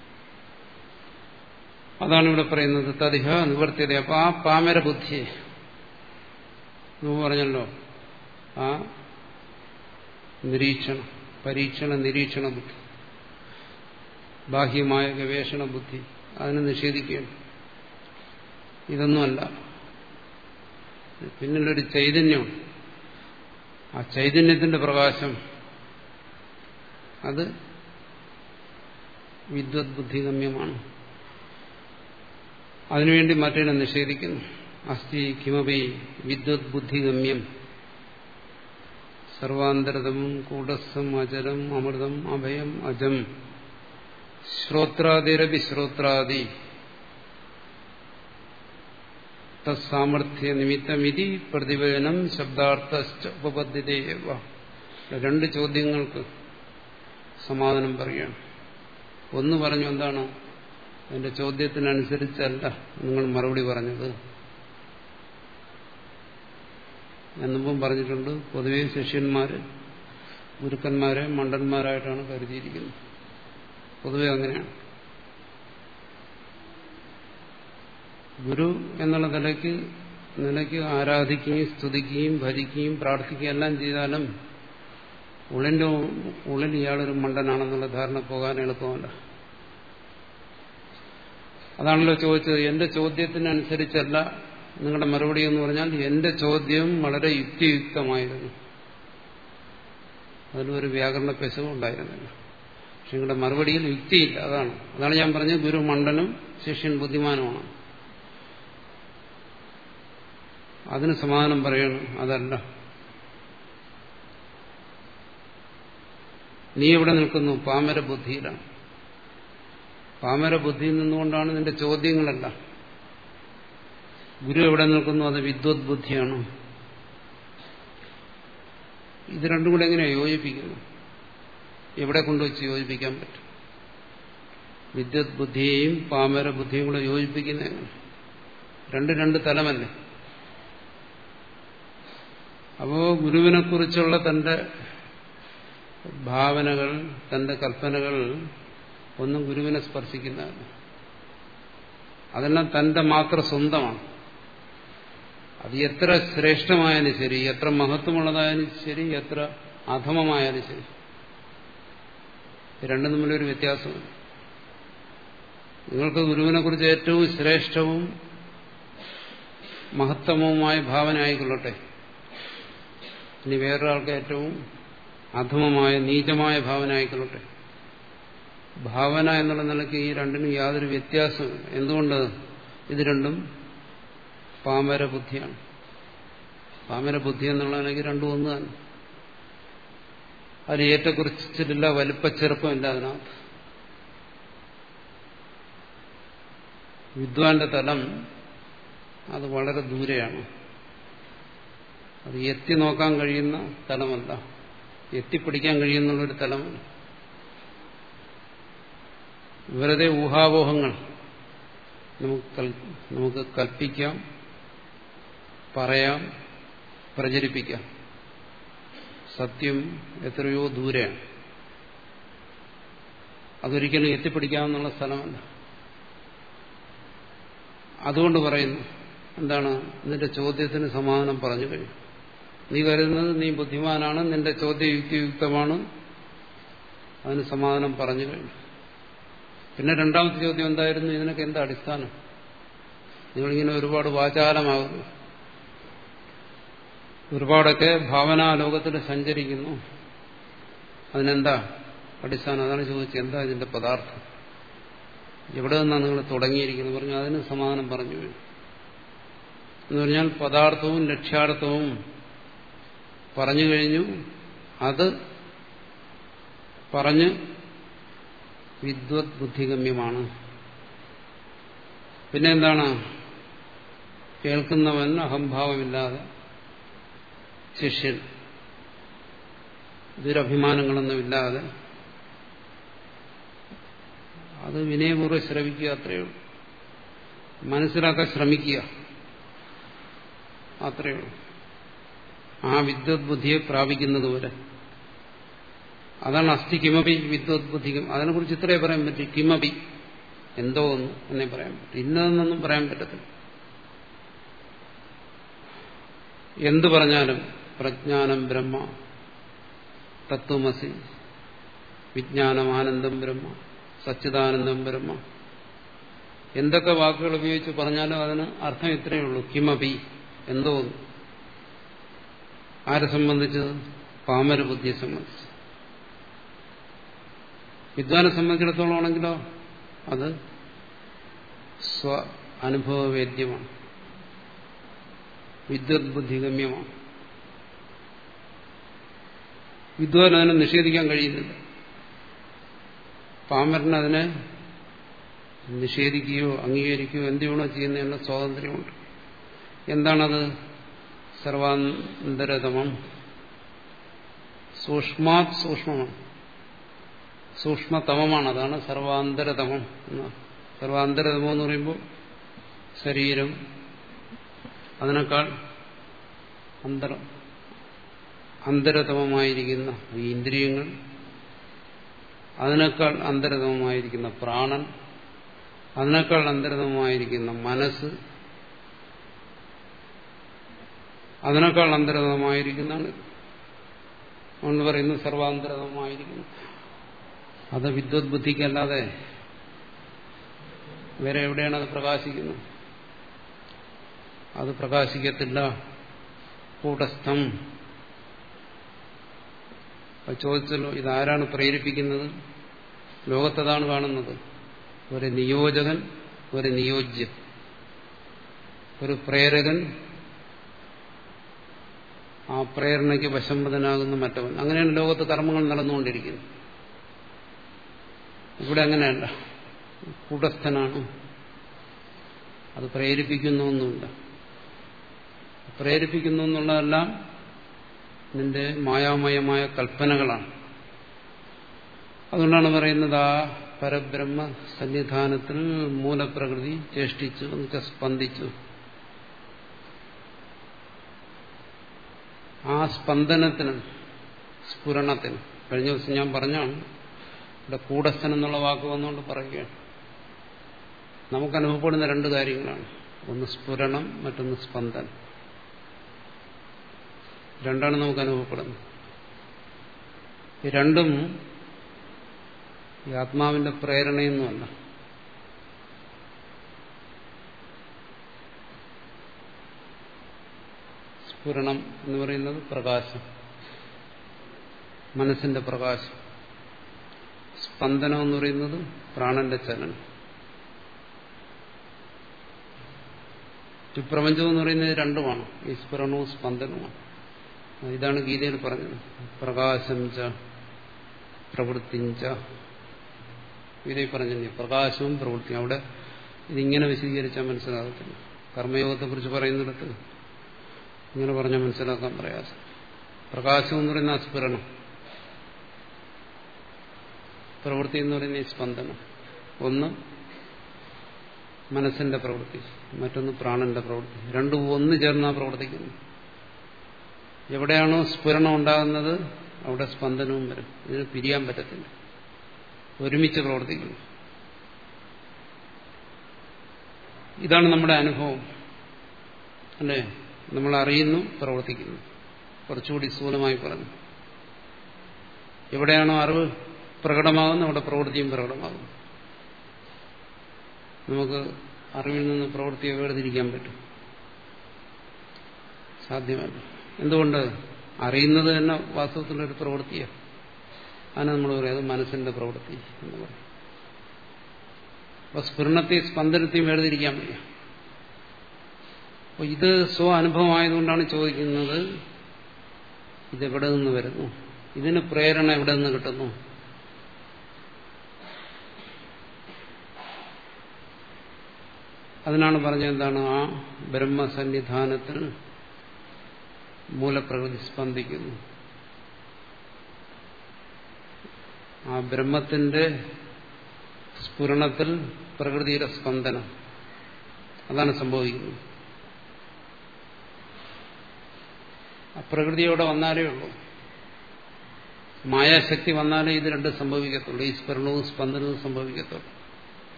അതാണ് ഇവിടെ പറയുന്നത് തതിഹ നിവർത്തിയത. അപ്പൊ ആ പാമര ബുദ്ധിയെ പറഞ്ഞല്ലോ ആ നിരീക്ഷണം പരീക്ഷണ നിരീക്ഷണ ബുദ്ധി. ബാഹ്യമായ ഗവേഷണ ബുദ്ധി അതിനെ നിഷേധിക്കുകയാണ്. ഇതൊന്നുമല്ല. പിന്നിലൊരു ചൈതന്യം ആ ചൈതന്യത്തിന്റെ പ്രകാശം അത് വിദ്വത് ബുദ്ധിഗമ്യമാണ്. അതിനുവേണ്ടി മറ്റേനെ നിഷേധിക്കുന്നു. അസ്ഥി കിമപി വിദ്വത് ബുദ്ധിഗമ്യം. സർവാന്തരതം കൂടസ്ഥം അചരം അമൃതം അഭയം അജം. ശ്രോത്രാദിരപി ശ്രോത്രാദി തത്സാമർഥ്യ നിമിത്തമിതി പ്രതിവേദനം ശബ്ദാർത്ഥ ഉപപദ്ധ്യതയേവ രണ്ട് ചോദ്യങ്ങൾക്ക് സമാധാനം പറയുകയാണ് ഒന്ന് പറഞ്ഞു എന്താണ്? എന്റെ ചോദ്യത്തിനനുസരിച്ചല്ല നിങ്ങൾ മറുപടി പറഞ്ഞത്. എന്നും പറഞ്ഞിട്ടുണ്ട് പൊതുവെ ശിഷ്യന്മാര് ഗുരുക്കന്മാരെ മണ്ടന്മാരായിട്ടാണ് കരുതിയിരിക്കുന്നത്. പൊതുവെ അങ്ങനെയാണ്. ഗുരു എന്നുള്ള നിലയ്ക്ക് നിലയ്ക്ക് ആരാധിക്കുകയും സ്തുതിക്കുകയും ഭരിക്കുകയും പ്രാർത്ഥിക്കുകയും എല്ലാം ചെയ്താലും ഉള്ളിന്റെ ഉള്ളിൽ ഇയാളൊരു മണ്ടനാണെന്നുള്ള ധാരണ പോകാൻ എളുപ്പമല്ല. അതാണല്ലോ ചോദിച്ചത്. എന്റെ ചോദ്യത്തിനനുസരിച്ചല്ല നിങ്ങളുടെ മറുപടി എന്ന് പറഞ്ഞാൽ എന്റെ ചോദ്യം വളരെ യുക്തിയുക്തമായിരുന്നു. അതിനൊരു വ്യാകരണ പെശവും ഉണ്ടായിരുന്നില്ല. പക്ഷെ ഇവിടെ മറുപടിയിൽ യുക്തിയില്ല അതാണ്. അതാണ് ഞാൻ പറഞ്ഞത് ഗുരു മണ്ഡനും ശിഷ്യൻ ബുദ്ധിമാനുമാണ്. അതിന് സമാധാനം പറയണം അതല്ല. നീ എവിടെ നിൽക്കുന്നു? പാമര ബുദ്ധിയിലാണ്. പാമര ബുദ്ധിയിൽ നിന്നുകൊണ്ടാണ് നിന്റെ ചോദ്യങ്ങളല്ല. ഗുരു എവിടെ നിൽക്കുന്നു? അത് വിദ്വത് ബുദ്ധിയാണ്. ഇത് രണ്ടും കൂടെ എങ്ങനെയാണ് യോജിപ്പിക്കുന്നത്? എവിടെ കൊണ്ടുവച്ച് യോജിപ്പിക്കാൻ പറ്റും? വിദ്യുത് ബുദ്ധിയെയും പാമര ബുദ്ധിയും കൂടെ യോജിപ്പിക്കുന്ന രണ്ട് രണ്ട് തലമല്ലേ? അപ്പോ ഗുരുവിനെക്കുറിച്ചുള്ള തന്റെ ഭാവനകൾ തന്റെ കൽപ്പനകൾ ഒന്നും ഗുരുവിനെ സ്പർശിക്കുന്നതല്ല. അതെല്ലാം തന്റെ മാത്രം സ്വന്തമാണ്. അത് എത്ര ശ്രേഷ്ഠമായാലും ശരി എത്ര മഹത്വമുള്ളതായാലും ശരി എത്ര അധമമായാലും ശരി. രണ്ടും തമ്മിലൊരു വ്യത്യാസമുണ്ട്. നിങ്ങൾക്ക് ഗുരുവിനെ കുറിച്ച് ഏറ്റവും ശ്രേഷ്ഠവും മഹത്തമവുമായ ഭാവന ആയിക്കൊള്ളട്ടെ. ഇനി വേറൊരാൾക്ക് ഏറ്റവും അധമമായ നീചമായ ഭാവന ആയിക്കൊള്ളട്ടെ. ഭാവന എന്നുള്ള നിലയ്ക്ക് ഈ രണ്ടിനും യാതൊരു വ്യത്യാസം എന്തുകൊണ്ട് ഇത് രണ്ടും പാമര ബുദ്ധിയാണ് പാമര ബുദ്ധി എന്നുള്ള നിലയ്ക്ക് രണ്ടും ഒന്ന് തന്നെ അതിന് ഏറ്റക്കുറിച്ചിട്ടില്ല വലിപ്പച്ചെറുപ്പമില്ല അതിനകത്ത്. വിദ്വാന്റെ തലം അത് വളരെ ദൂരെയാണ്. അത് എത്തി നോക്കാൻ കഴിയുന്ന തലമല്ല. എത്തിപ്പിടിക്കാൻ കഴിയുന്നുള്ളൊരു തലമല്ല. വെറുതെ ഊഹാപോഹങ്ങൾ നമുക്ക് കൽപ്പിക്കാം പറയാം പ്രചരിപ്പിക്കാം. സത്യം എത്രയോ ദൂരെയാണ്. അതൊരിക്കലും എത്തിപ്പിടിക്കാവുന്ന സ്ഥലമല്ല. അതുകൊണ്ട് പറയുന്നു എന്താണ് നിന്റെ ചോദ്യത്തിന് സമാധാനം പറഞ്ഞു കഴിഞ്ഞു. നീ കരുതുന്നത് നീ ബുദ്ധിമാനാണ് നിന്റെ ചോദ്യം യുക്തിയുക്തമാണ്. അതിന് സമാധാനം പറഞ്ഞു കഴിഞ്ഞു. പിന്നെ രണ്ടാമത്തെ ചോദ്യം എന്തായിരുന്നു? ഇതിനൊക്കെ എന്താ അടിസ്ഥാനം? നിങ്ങളിങ്ങനെ ഒരുപാട് വാചാലമാകുന്നു. ഒരുപാടൊക്കെ ഭാവനാലോകത്തിൽ സഞ്ചരിക്കുന്നു. അതിനെന്താ? അടിസ്ഥാനം അതാണ് ചോദിച്ചത്. എന്താ ഇതിന്റെ പദാർത്ഥം? എവിടെ നിന്നാണ് നിങ്ങൾ തുടങ്ങിയിരിക്കുന്നത്? പറഞ്ഞു അതിന് സമാധാനം പറഞ്ഞു എന്ന് പറഞ്ഞാൽ പദാർത്ഥവും ലക്ഷ്യാർത്ഥവും പറഞ്ഞു കഴിഞ്ഞു. അത് പറഞ്ഞ് വിദ്വത് ബുദ്ധിഗമ്യമാണ്. പിന്നെ എന്താണ്? കേൾക്കുന്നവൻ അഹംഭാവമില്ലാതെ ശിഷ്യൻ ദുരഭിമാനങ്ങളൊന്നുമില്ലാതെ അത് വിനയപൂർവം ശ്രമിക്കുക അത്രയേ ഉള്ളൂ. മനസ്സിലാക്കാൻ ശ്രമിക്കുക അത്രയേ ഉള്ളൂ. ആ വിദ്വത് ബുദ്ധിയെ പ്രാപിക്കുന്നതുവരെ അതാണ് അസ്ഥി കിമപി വിദ്വത് ബുദ്ധിക്കും അതിനെക്കുറിച്ച് ഇത്രേ പറയാൻ പറ്റും. കിമപി എന്തോ ഒന്ന് എന്നേ പറയാൻ പറ്റും. ഇന്നതെന്നൊന്നും പറയാൻ പറ്റത്തില്ല. എന്തു പറഞ്ഞാലും പ്രജ്ഞാനം ബ്രഹ്മ. തത്വമസി. വിജ്ഞാനം ആനന്ദം ബ്രഹ്മ. സച്ചിദാനന്ദം ബ്രഹ്മ. എന്തൊക്കെ വാക്കുകൾ ഉപയോഗിച്ച് പറഞ്ഞാലും അതിന് അർത്ഥം ഇത്രയേ ഉള്ളൂ. കിമപി. എന്തോ ആരെ സംബന്ധിച്ചത്? പാമര ബുദ്ധിയെ സംബന്ധിച്ച്. വിദ്വാനെ സംബന്ധിച്ചിടത്തോളം ആണെങ്കിലോ അത് സ്വ അനുഭവവേദ്യമാണ്. വിദ്വത് ബുദ്ധിഗമ്യമാണ് വിദ്വാൻ അതിനെ നിഷേധിക്കാൻ കഴിയുന്നില്ല. പാമരൻ അതിനെ നിഷേധിക്കുകയോ അംഗീകരിക്കുകയോ എന്തുവേണോ ചെയ്യുന്നതിനുള്ള സ്വാതന്ത്ര്യമുണ്ട്. എന്താണത്? സർവാന്തരതമം സൂക്ഷ്മാത് സൂക്ഷ്മമാണ്. സൂക്ഷ്മതമമാണ്. അതാണ് സർവാന്തരതമം സർവാന്തരതമം എന്ന് പറയുമ്പോൾ ശരീരം അതിനേക്കാൾ അന്തരം. അന്തരതമമായിരിക്കുന്ന ഈ ഇന്ദ്രിയങ്ങൾ അതിനേക്കാൾ അന്തരതമമായിരിക്കുന്ന പ്രാണൻ അതിനേക്കാൾ അന്തരതമമായിരിക്കുന്ന മനസ്സ് അതിനേക്കാൾ അന്തരതമായിരിക്കുന്നതാണ് നമ്മൾ പറയുന്നത് സർവാന്തരതമായിരിക്കുന്നു അത് വിദ്വത് ബുദ്ധിക്കല്ലാതെ വേറെ എവിടെയാണ് അത് പ്രകാശിക്കുന്നത്? അത് പ്രകാശിക്കത്തില്ല. കൂടസ്ഥം ചോദിച്ചല്ലോ ഇതാരാണ് പ്രേരിപ്പിക്കുന്നത്? ലോകത്തതാണ് കാണുന്നത്. ഒരു നിയോജകൻ ഒരു നിയോജ്യൻ. ഒരു പ്രേരകൻ ആ പ്രേരണയ്ക്ക് വശംവദനാകുന്ന മറ്റവൻ. അങ്ങനെയാണ് ലോകത്ത് കർമ്മങ്ങൾ നടന്നുകൊണ്ടിരിക്കുന്നത്. ഇവിടെ അങ്ങനെയല്ല. കൂടസ്ഥനാണ്. അത് പ്രേരിപ്പിക്കുന്നു എന്നുണ്ട്. പ്രേരിപ്പിക്കുന്നു എന്നുള്ളതെല്ലാം നിന്റെ മായാമയമായ കൽപ്പനകളാണ്. അതുകൊണ്ടാണ് പറയുന്നത് ആ പരബ്രഹ്മ സന്നിധാനത്തിൽ മൂലപ്രകൃതി ചേഷ്ടിച്ചു എന്നുവെച്ചാൽ സ്പന്ദിച്ചു. ആ സ്പന്ദനത്തിന് സ്ഫുരണത്തിന് കഴിഞ്ഞ ദിവസം ഞാൻ പറഞ്ഞാണ് ഇവിടെ കൂടസ്ഥൻ എന്നുള്ള വാക്ക് വന്നുകൊണ്ട് പറയുകയാണ്. നമുക്ക് അനുഭവപ്പെടുന്ന രണ്ട് കാര്യങ്ങളാണ്. ഒന്ന് സ്ഫുരണം മറ്റൊന്ന് സ്പന്ദനം. രണ്ടാണ് നമുക്ക് അനുഭവപ്പെടുന്നത്. രണ്ടും ഈ ആത്മാവിന്റെ പ്രേരണയൊന്നുമല്ല. സ്ഫുരണം എന്ന് പറയുന്നത് പ്രകാശം. മനസ്സിന്റെ പ്രകാശം. സ്പന്ദനം എന്ന് പറയുന്നത് പ്രാണന്റെ ചലനം. പ്രപഞ്ചം എന്ന് പറയുന്നത് രണ്ടുമാണ്. ഈ സ്ഫുരണവും സ്പന്ദനവുമാണ്. ഇതാണ് ഗീതയിൽ പറഞ്ഞത്. പ്രകാശം ച പ്രവൃത്തിഞ്ച ഗീതയിൽ പറഞ്ഞു പ്രകാശവും പ്രവൃത്തിയും. അവിടെ ഇതിങ്ങനെ വിശദീകരിച്ചാൽ മനസ്സിലാകത്തില്ല. കർമ്മയോഗത്തെക്കുറിച്ച് പറയുന്നിടത്ത് ഇങ്ങനെ പറഞ്ഞാൽ മനസ്സിലാക്കാൻ പ്രയാസം. പ്രകാശം എന്ന് പറയുന്ന സ്ഫുരണം പ്രവൃത്തി എന്ന് പറയുന്ന സ്പന്ദനം. ഒന്ന് മനസ്സിന്റെ പ്രവൃത്തി മറ്റൊന്ന് പ്രാണന്റെ പ്രവൃത്തി. രണ്ടും ഒന്ന് ചേർന്നാ പ്രവർത്തിക്കുന്നു. എവിടെയാണോ സ്ഫുരണം ഉണ്ടാകുന്നത് അവിടെ സ്പന്ദനവും വരും. ഇതിന് പിരിയാൻ പറ്റത്തില്ല. ഒരുമിച്ച് പ്രവർത്തിക്കുന്നു. ഇതാണ് നമ്മുടെ അനുഭവം. അല്ലേ? നമ്മൾ അറിയുന്നു പ്രവർത്തിക്കുന്നു. കുറച്ചുകൂടി സ്ഥൂലമായി പറഞ്ഞു. എവിടെയാണോ അറിവ് പ്രകടമാകുന്നു അവിടെ പ്രവൃത്തിയും പ്രകടമാകുന്നു. നമുക്ക് അറിവിൽ നിന്ന് പ്രവൃത്തിയെ വേർതിരിക്കാൻ പറ്റും. സാധ്യമല്ല. എന്തുകൊണ്ട്? അറിയുന്നത് തന്നെ വാസ്തവത്തിലൊരു പ്രവൃത്തിയാണ്. അതിനെ നമ്മൾ പറയുന്നത് മനസ്സിന്റെ പ്രവൃത്തി എന്ന് പറയും അപ്പൊ സ്ഫുരണത്തെയും സ്പന്ദനത്തെയും വേർതിരിക്കാൻ വയ്യ. അപ്പൊ ഇത് സ്വ അനുഭവമായതുകൊണ്ടാണ് ചോദിക്കുന്നത് ഇതെവിടെ നിന്ന് വരുന്നു? ഇതിന് പ്രേരണ എവിടെ നിന്ന് കിട്ടുന്നു? അതിനാണ് പറഞ്ഞത് എന്താണ്? ആ ബ്രഹ്മസന്നിധാനത്തിൽ മൂലപ്രകൃതി സ്പന്ദിക്കുന്നു ആ ബ്രഹ്മത്തിന്റെ സ്ഫുരണത്തിൽ പ്രകൃതിയുടെ സ്പന്ദനം. അതാണ് സംഭവിക്കുന്നത്. പ്രകൃതിയോടെ വന്നാലേ ഉള്ളൂ. മായാശക്തി വന്നാലേ ഇത് രണ്ടും സംഭവിക്കത്തുള്ളൂ. ഈ സ്ഫുരണവും സ്പന്ദനവും സംഭവിക്കത്തുള്ളൂ.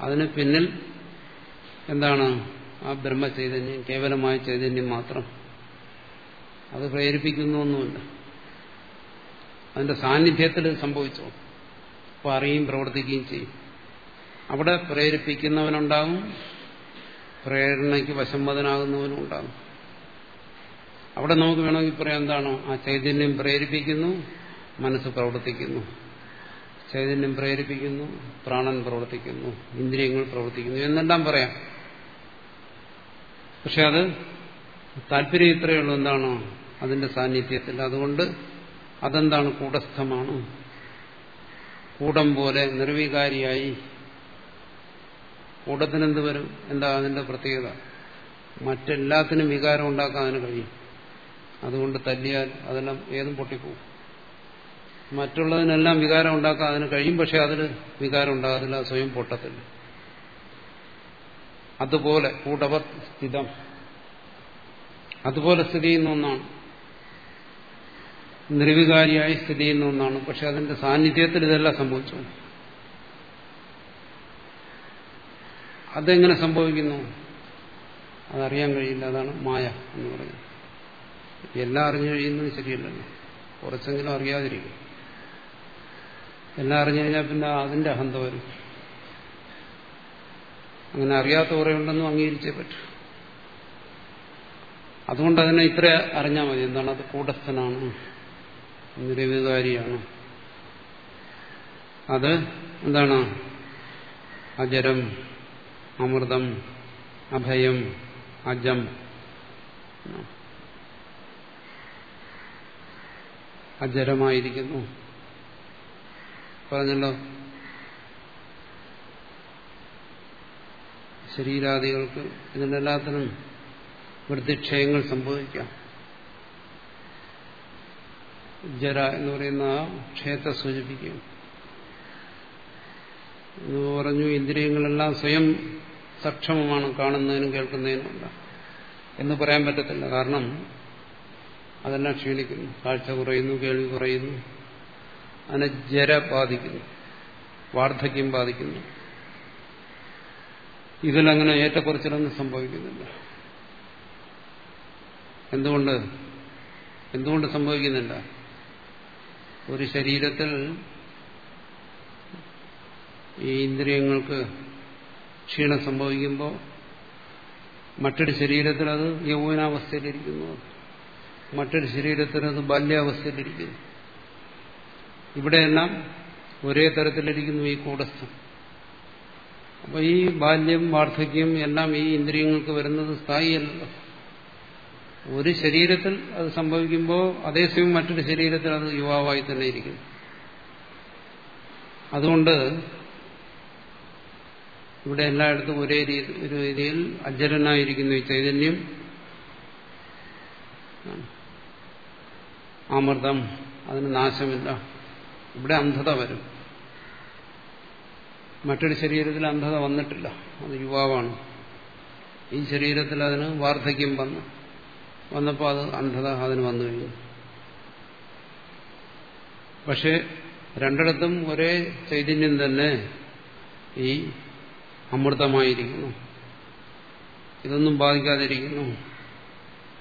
അതിന് പിന്നിൽ എന്താണ് ആ ബ്രഹ്മചൈതന്യം? കേവലമായ ചൈതന്യം മാത്രം. അത് പ്രേരിപ്പിക്കുന്നൊന്നുമില്ല. അതിന്റെ സാന്നിധ്യത്തിൽ സംഭവിച്ചോ? അപ്പൊ അറിയും പ്രവർത്തിക്കുകയും ചെയ്യും. അവിടെ പ്രേരിപ്പിക്കുന്നവനുണ്ടാകും പ്രേരണയ്ക്ക് വശംവദനാകുന്നവനും ഉണ്ടാകും. അവിടെ നമുക്ക് വേണമെങ്കിൽ പറയാം എന്താണോ? ആ ചൈതന്യം പ്രേരിപ്പിക്കുന്നു മനസ്സ് പ്രവർത്തിക്കുന്നു. ചൈതന്യം പ്രേരിപ്പിക്കുന്നു പ്രാണൻ പ്രവർത്തിക്കുന്നു ഇന്ദ്രിയങ്ങൾ പ്രവർത്തിക്കുന്നു. എന്നെല്ലാം പറയാം. പക്ഷെ അത് താല്പര്യം ഇത്രയേ ഉള്ളൂ. എന്താണ്? അതിന്റെ സാന്നിധ്യത്തിൽ. അതുകൊണ്ട് അതെന്താണ് കൂടസ്ഥമാണ്? കൂടം പോലെ നിർവികാരിയായി കൂടത്തിനെന്ത് വരും? എന്താ അതിന്റെ പ്രത്യേകത? മറ്റെല്ലാത്തിനും വികാരം ഉണ്ടാക്കാൻ അതിന് കഴിയും. അതുകൊണ്ട് തല്ലിയാൽ അതെല്ലാം ഏതും പൊട്ടിപ്പോവും. മറ്റുള്ളതിനെല്ലാം വികാരം ഉണ്ടാക്കാൻ അതിന് കഴിയും പക്ഷെ അതിൽ വികാരം ഉണ്ടാകത്തില്ല സ്വയം പൊട്ടത്തില്ല. അതുപോലെ കൂടവ സ്ഥിതം. അതുപോലെ സ്ഥിതി ചെയ്യുന്ന ഒന്നാണ്. നിർവികാരിയായി സ്ഥിതി ചെയ്യുന്ന ഒന്നാണ്. പക്ഷെ അതിന്റെ സാന്നിധ്യത്തിൽ ഇതെല്ലാം സംഭവിച്ചു. അതെങ്ങനെ സംഭവിക്കുന്നു? അതറിയാൻ കഴിയില്ല. അതാണ് മായ എന്ന് പറയുന്നത്. എല്ലാം അറിഞ്ഞു കഴിയുന്നത് ശരിയല്ലല്ലോ. കുറച്ചെങ്കിലും അറിയാതിരിക്കും. എല്ലാം അറിഞ്ഞു കഴിഞ്ഞാൽ പിന്നെ അതിന്റെ അഹന്ത വരും. അങ്ങനെ അറിയാത്ത കുറേ ഉണ്ടെന്നും അംഗീകരിച്ചേ പറ്റും. അതുകൊണ്ട് അതിനെ ഇത്ര അറിഞ്ഞാൽ മതി. എന്താണ്? അത് കൂടസ്ഥനാണ്. നിരവികാരിയാണ്. അത് എന്താണ്? അജരം അമൃതം അഭയം അജം. അജരമായിരിക്കുന്നു. പറഞ്ഞല്ലോ. ശരീരാദികൾക്ക് ഇതിനെല്ലാത്തിനും വൃത്തിക്ഷയങ്ങൾ സംഭവിക്കാം. ജര എന്ന് പറയുന്ന ആ ക്ഷയത്തെ സൂചിപ്പിക്കും. എന്ന് പറഞ്ഞു ഇന്ദ്രിയങ്ങളെല്ലാം സ്വയം സക്ഷമമാണ് കാണുന്നതിനും കേൾക്കുന്നതിനുമല്ല എന്ന് പറയാൻ പറ്റത്തില്ല. കാരണം അതെല്ലാം ക്ഷീണിക്കുന്നു. കാഴ്ച കുറയുന്നു കേൾവി കുറയുന്നു. അതിനെ ജര ബാധിക്കുന്നു. വാർദ്ധക്യം ബാധിക്കുന്നു. ഇതിലങ്ങനെ ഏറ്റക്കുറച്ചിലൊന്നും സംഭവിക്കുന്നില്ല. എന്തുകൊണ്ട്? എന്തുകൊണ്ട് സംഭവിക്കുന്നില്ല? ഒരു ശരീരത്തിൽ ഈ ഇന്ദ്രിയങ്ങൾക്ക് ക്ഷീണം സംഭവിക്കുമ്പോൾ മറ്റൊരു ശരീരത്തിൽ അത് യൗവനാവസ്ഥയിലിരിക്കുന്നു. മറ്റൊരു ശരീരത്തിൽ അത് ബാല്യാവസ്ഥയിലിരിക്കുന്നു. ഇവിടെയെല്ലാം ഒരേ തരത്തിലിരിക്കുന്നു ഈ കൂടസ്ഥം. അപ്പോൾ ഈ ബാല്യം വാർദ്ധക്യം എല്ലാം ഈ ഇന്ദ്രിയങ്ങൾക്ക് വരുന്നത് സ്ഥായിയല്ലോ. ഒരു ശരീരത്തിൽ അത് സംഭവിക്കുമ്പോൾ അതേസമയം മറ്റൊരു ശരീരത്തിൽ അത് യുവാവായി തന്നെ ഇരിക്കുന്നു അതുകൊണ്ട് ഇവിടെ എല്ലായിടത്തും ഒരേ രീതി ഒരു രീതിയിൽ അജ്ജരനായിരിക്കുന്നു ഈ ചൈതന്യം. അമൃതം അതിന് നാശമില്ല. ഇവിടെ അന്ധത വരും. മറ്റൊരു ശരീരത്തിൽ അന്ധത വന്നിട്ടില്ല. അത് യുവാവാണ്. ഈ ശരീരത്തിൽ അതിന് വാർദ്ധക്യം വന്നു. വന്നപ്പോൾ അത് അന്ധത അതിന് വന്നു കഴിഞ്ഞു. പക്ഷെ രണ്ടിടത്തും ഒരേ ചൈതന്യം തന്നെ ഈ അമൃതമായിരിക്കുന്നു. ഇതൊന്നും ബാധിക്കാതിരിക്കുന്നു.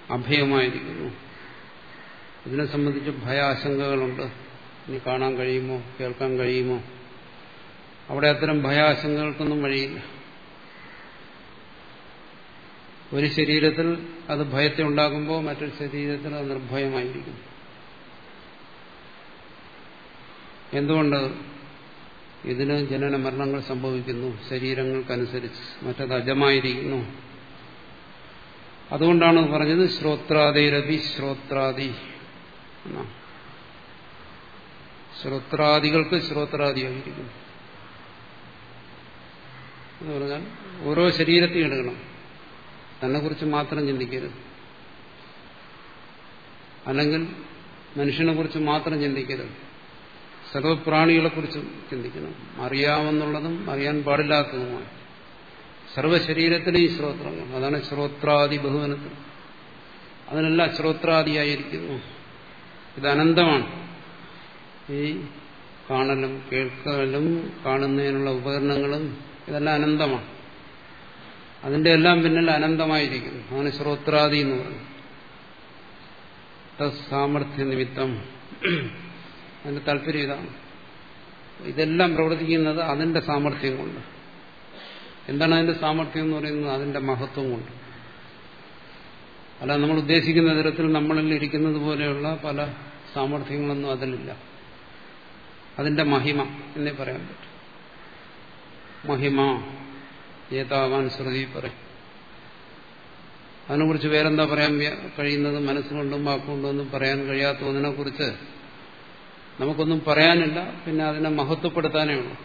അഭയമായിരിക്കുന്നു. ഇതിനെ സംബന്ധിച്ച് ഭയാശങ്കകളുണ്ട്. ഇനി കാണാൻ കഴിയുമോ? കേൾക്കാൻ കഴിയുമോ? അവിടെ അത്തരം ഭയാശങ്കകൾക്കൊന്നും വഴിയില്ല. ഒരു ശരീരത്തിൽ അത് ഭയത്തെ ഉണ്ടാകുമ്പോൾ മറ്റൊരു ശരീരത്തിൽ അത് നിർഭയമായിരിക്കും. എന്തുകൊണ്ട്? ഇതിന് ജനന മരണങ്ങൾ സംഭവിക്കുന്നു. ശരീരങ്ങൾക്കനുസരിച്ച് മറ്റത് അജമായിരിക്കുന്നു. അതുകൊണ്ടാണ് പറഞ്ഞത് ശ്രോത്രാദിരതി ശ്രോത്രാദി ശ്രോത്രാദികൾക്ക് ശ്രോത്രാദിയായിരിക്കുന്നു. എന്ന് പറഞ്ഞാൽ ഓരോ ശരീരത്തെയും എടുക്കണം. തന്നെ കുറിച്ച് മാത്രം ചിന്തിക്കരുത്. അല്ലെങ്കിൽ മനുഷ്യനെ കുറിച്ച് മാത്രം ചിന്തിക്കരുത്. സർവപ്രാണികളെക്കുറിച്ചും ചിന്തിക്കണം. അറിയാമെന്നുള്ളതും അറിയാൻ പാടില്ലാത്തതുമാണ്. സർവശരീരത്തിലെയും ശ്രോത്രങ്ങൾ. അതാണ് ശ്രോത്രാദി ബഹുവനത്തിൽ. അതിനെല്ലാം ശ്രോത്രാദിയായിരിക്കുന്നു. ഇത് അനന്തമാണ്. ഈ കാണലും കേൾക്കലും കാണുന്നതിനുള്ള ഉപകരണങ്ങളും ഇതെല്ലാം അനന്തമാണ്. അതിന്റെ എല്ലാം പിന്നിൽ അനന്തമായിരിക്കുന്നു. അതാണ് ശ്രോത്രാദി എന്ന് പറയുന്നത് സാമർഥ്യ നിമിത്തം അതിന്റെ താല്പര്യം ഇതാണ്. ഇതെല്ലാം പ്രവർത്തിക്കുന്നത് അതിന്റെ സാമർഥ്യം കൊണ്ട്. എന്താണ് അതിന്റെ സാമർഥ്യം എന്ന് പറയുന്നത്? അതിന്റെ മഹത്വം കൊണ്ട്. അല്ല നമ്മൾ ഉദ്ദേശിക്കുന്ന തരത്തിൽ നമ്മളിൽ ഇരിക്കുന്നത് പോലെയുള്ള പല സാമർഥ്യങ്ങളൊന്നും അതിലില്ല. അതിന്റെ മഹിമ എന്നേ പറയാൻ പറ്റും. മഹിമ ഏതാവാൻ ശ്രുതി പറയും. അതിനെക്കുറിച്ച് വേറെന്താ പറയാൻ കഴിയുന്നത്? മനസ്സുകൊണ്ടും വാക്കുകൊണ്ടും ഒന്നും പറയാൻ കഴിയാത്ത ഒന്നിനെക്കുറിച്ച് നമുക്കൊന്നും പറയാനില്ല. പിന്നെ അതിനെ മഹത്വപ്പെടുത്താനേ ഉള്ളൂ.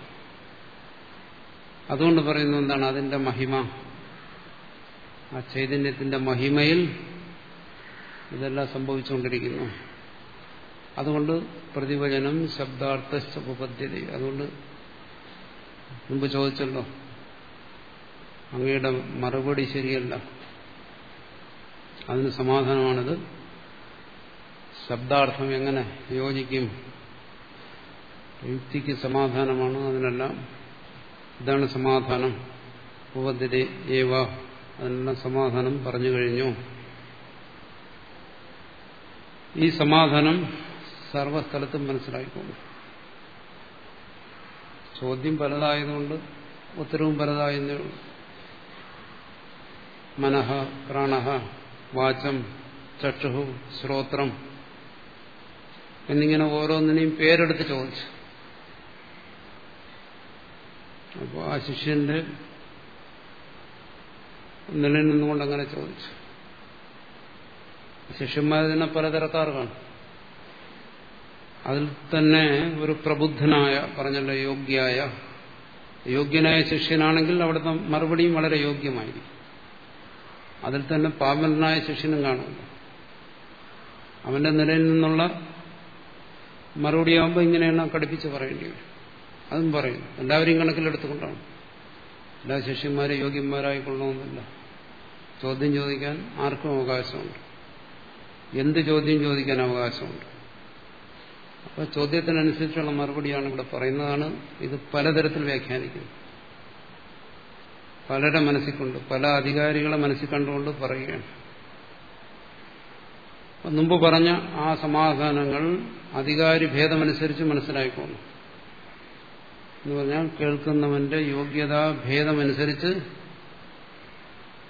അതുകൊണ്ട് പറയുന്നത് എന്താണ്? അതിന്റെ മഹിമ. ആ ചൈതന്യത്തിന്റെ മഹിമയിൽ ഇതെല്ലാം സംഭവിച്ചുകൊണ്ടിരിക്കുന്നു. അതുകൊണ്ട് പ്രതിവചനം ശബ്ദാർത്ഥ ഉപപദ്ധ്യത. അതുകൊണ്ട് മുമ്പ് ചോദിച്ചല്ലോ അങ്ങയുടെ മറുപടി ശരിയല്ല. അതിന് സമാധാനമാണിത്. ശബ്ദാർത്ഥം എങ്ങനെ യോജിക്കും? യുക്തിക്ക് സമാധാനമാണ് അതിനെല്ലാം? ഇതാണ് സമാധാനം. ഉപതിരെ ഏവ അതിനെല്ലാം സമാധാനം പറഞ്ഞു കഴിഞ്ഞു. ഈ സമാധാനം സർവസ്ഥലത്തും മനസ്സിലായിക്കോളും. ചോദ്യം പലതായതുകൊണ്ട് ഉത്തരവും ഉള്ളൂ. മനഃ പ്രാണഹ വാചം ചക്ഷു ശ്രോത്രം എന്നിങ്ങനെ ഓരോന്നിനെയും പേരെടുത്ത് ചോദിച്ചു. അപ്പോൾ ആ ശിഷ്യന്റെ നിലയിൽ നിന്നുകൊണ്ട് അങ്ങനെ ചോദിച്ചു. ശിഷ്യന്മാർ തന്നെ പലതരക്കാർക്കാണ്. അതിൽ തന്നെ ഒരു പ്രബുദ്ധനായ പറഞ്ഞല്ലോ യോഗ്യായ. യോഗ്യനായ ശിഷ്യനാണെങ്കിൽ അവിടുത്തെ മറുപടിയും വളരെ യോഗ്യമായിരിക്കും. അതിൽ തന്നെ പാവനായ ശിഷ്യനും കാണും. അവന്റെ നിലയിൽ നിന്നുള്ള മറുപടിയാകുമ്പോൾ ഇങ്ങനെയാണ് കടുപ്പിച്ച് പറയേണ്ടി വരും. അതും പറയും. എല്ലാവരെയും കണക്കിലെടുത്തുകൊണ്ടാണ്. എല്ലാ ശിഷ്യന്മാരെ യോഗ്യന്മാരായിക്കൊള്ളണമെന്നില്ല. ചോദ്യം ചോദിക്കാൻ ആർക്കും അവകാശമുണ്ട്. എന്ത് ചോദ്യം ചോദിക്കാൻ അവകാശമുണ്ട്? അപ്പോൾ ചോദ്യത്തിനനുസരിച്ചുള്ള മറുപടിയാണ് ഇവിടെ പറയുന്നതാണ്. ഇത് പലതരത്തിൽ വ്യാഖ്യാനിക്കുന്നത് പലരുടെ മനസ്സിൽ കൊണ്ട് പല അധികാരികളെ മനസ്സിൽ കണ്ടുകൊണ്ട് പറയുകയാണ്. മുമ്പ് പറഞ്ഞ ആ സമാധാനങ്ങൾ അധികാരി ഭേദമനുസരിച്ച് മനസ്സിലായിക്കോണം എന്ന് പറഞ്ഞാൽ കേൾക്കുന്നവന്റെ യോഗ്യതാ ഭേദമനുസരിച്ച്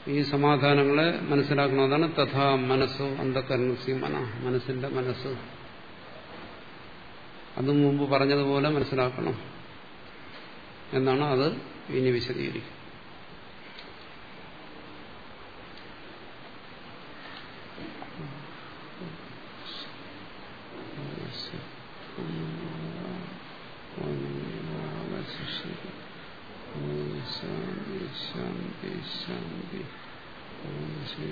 ഈ സമാധാനങ്ങളെ മനസ്സിലാക്കുന്നതാണ് തഥാ മനസ്സോ അന്ധകരണസി മന മനസ്സിന്റെ മനസ്സ്. അതും മുമ്പ് പറഞ്ഞതുപോലെ മനസ്സിലാക്കണം. എന്നാണ് അത് ഇനി വിശദീകരിക്കും ശാന്തി ഓം ശ്രീ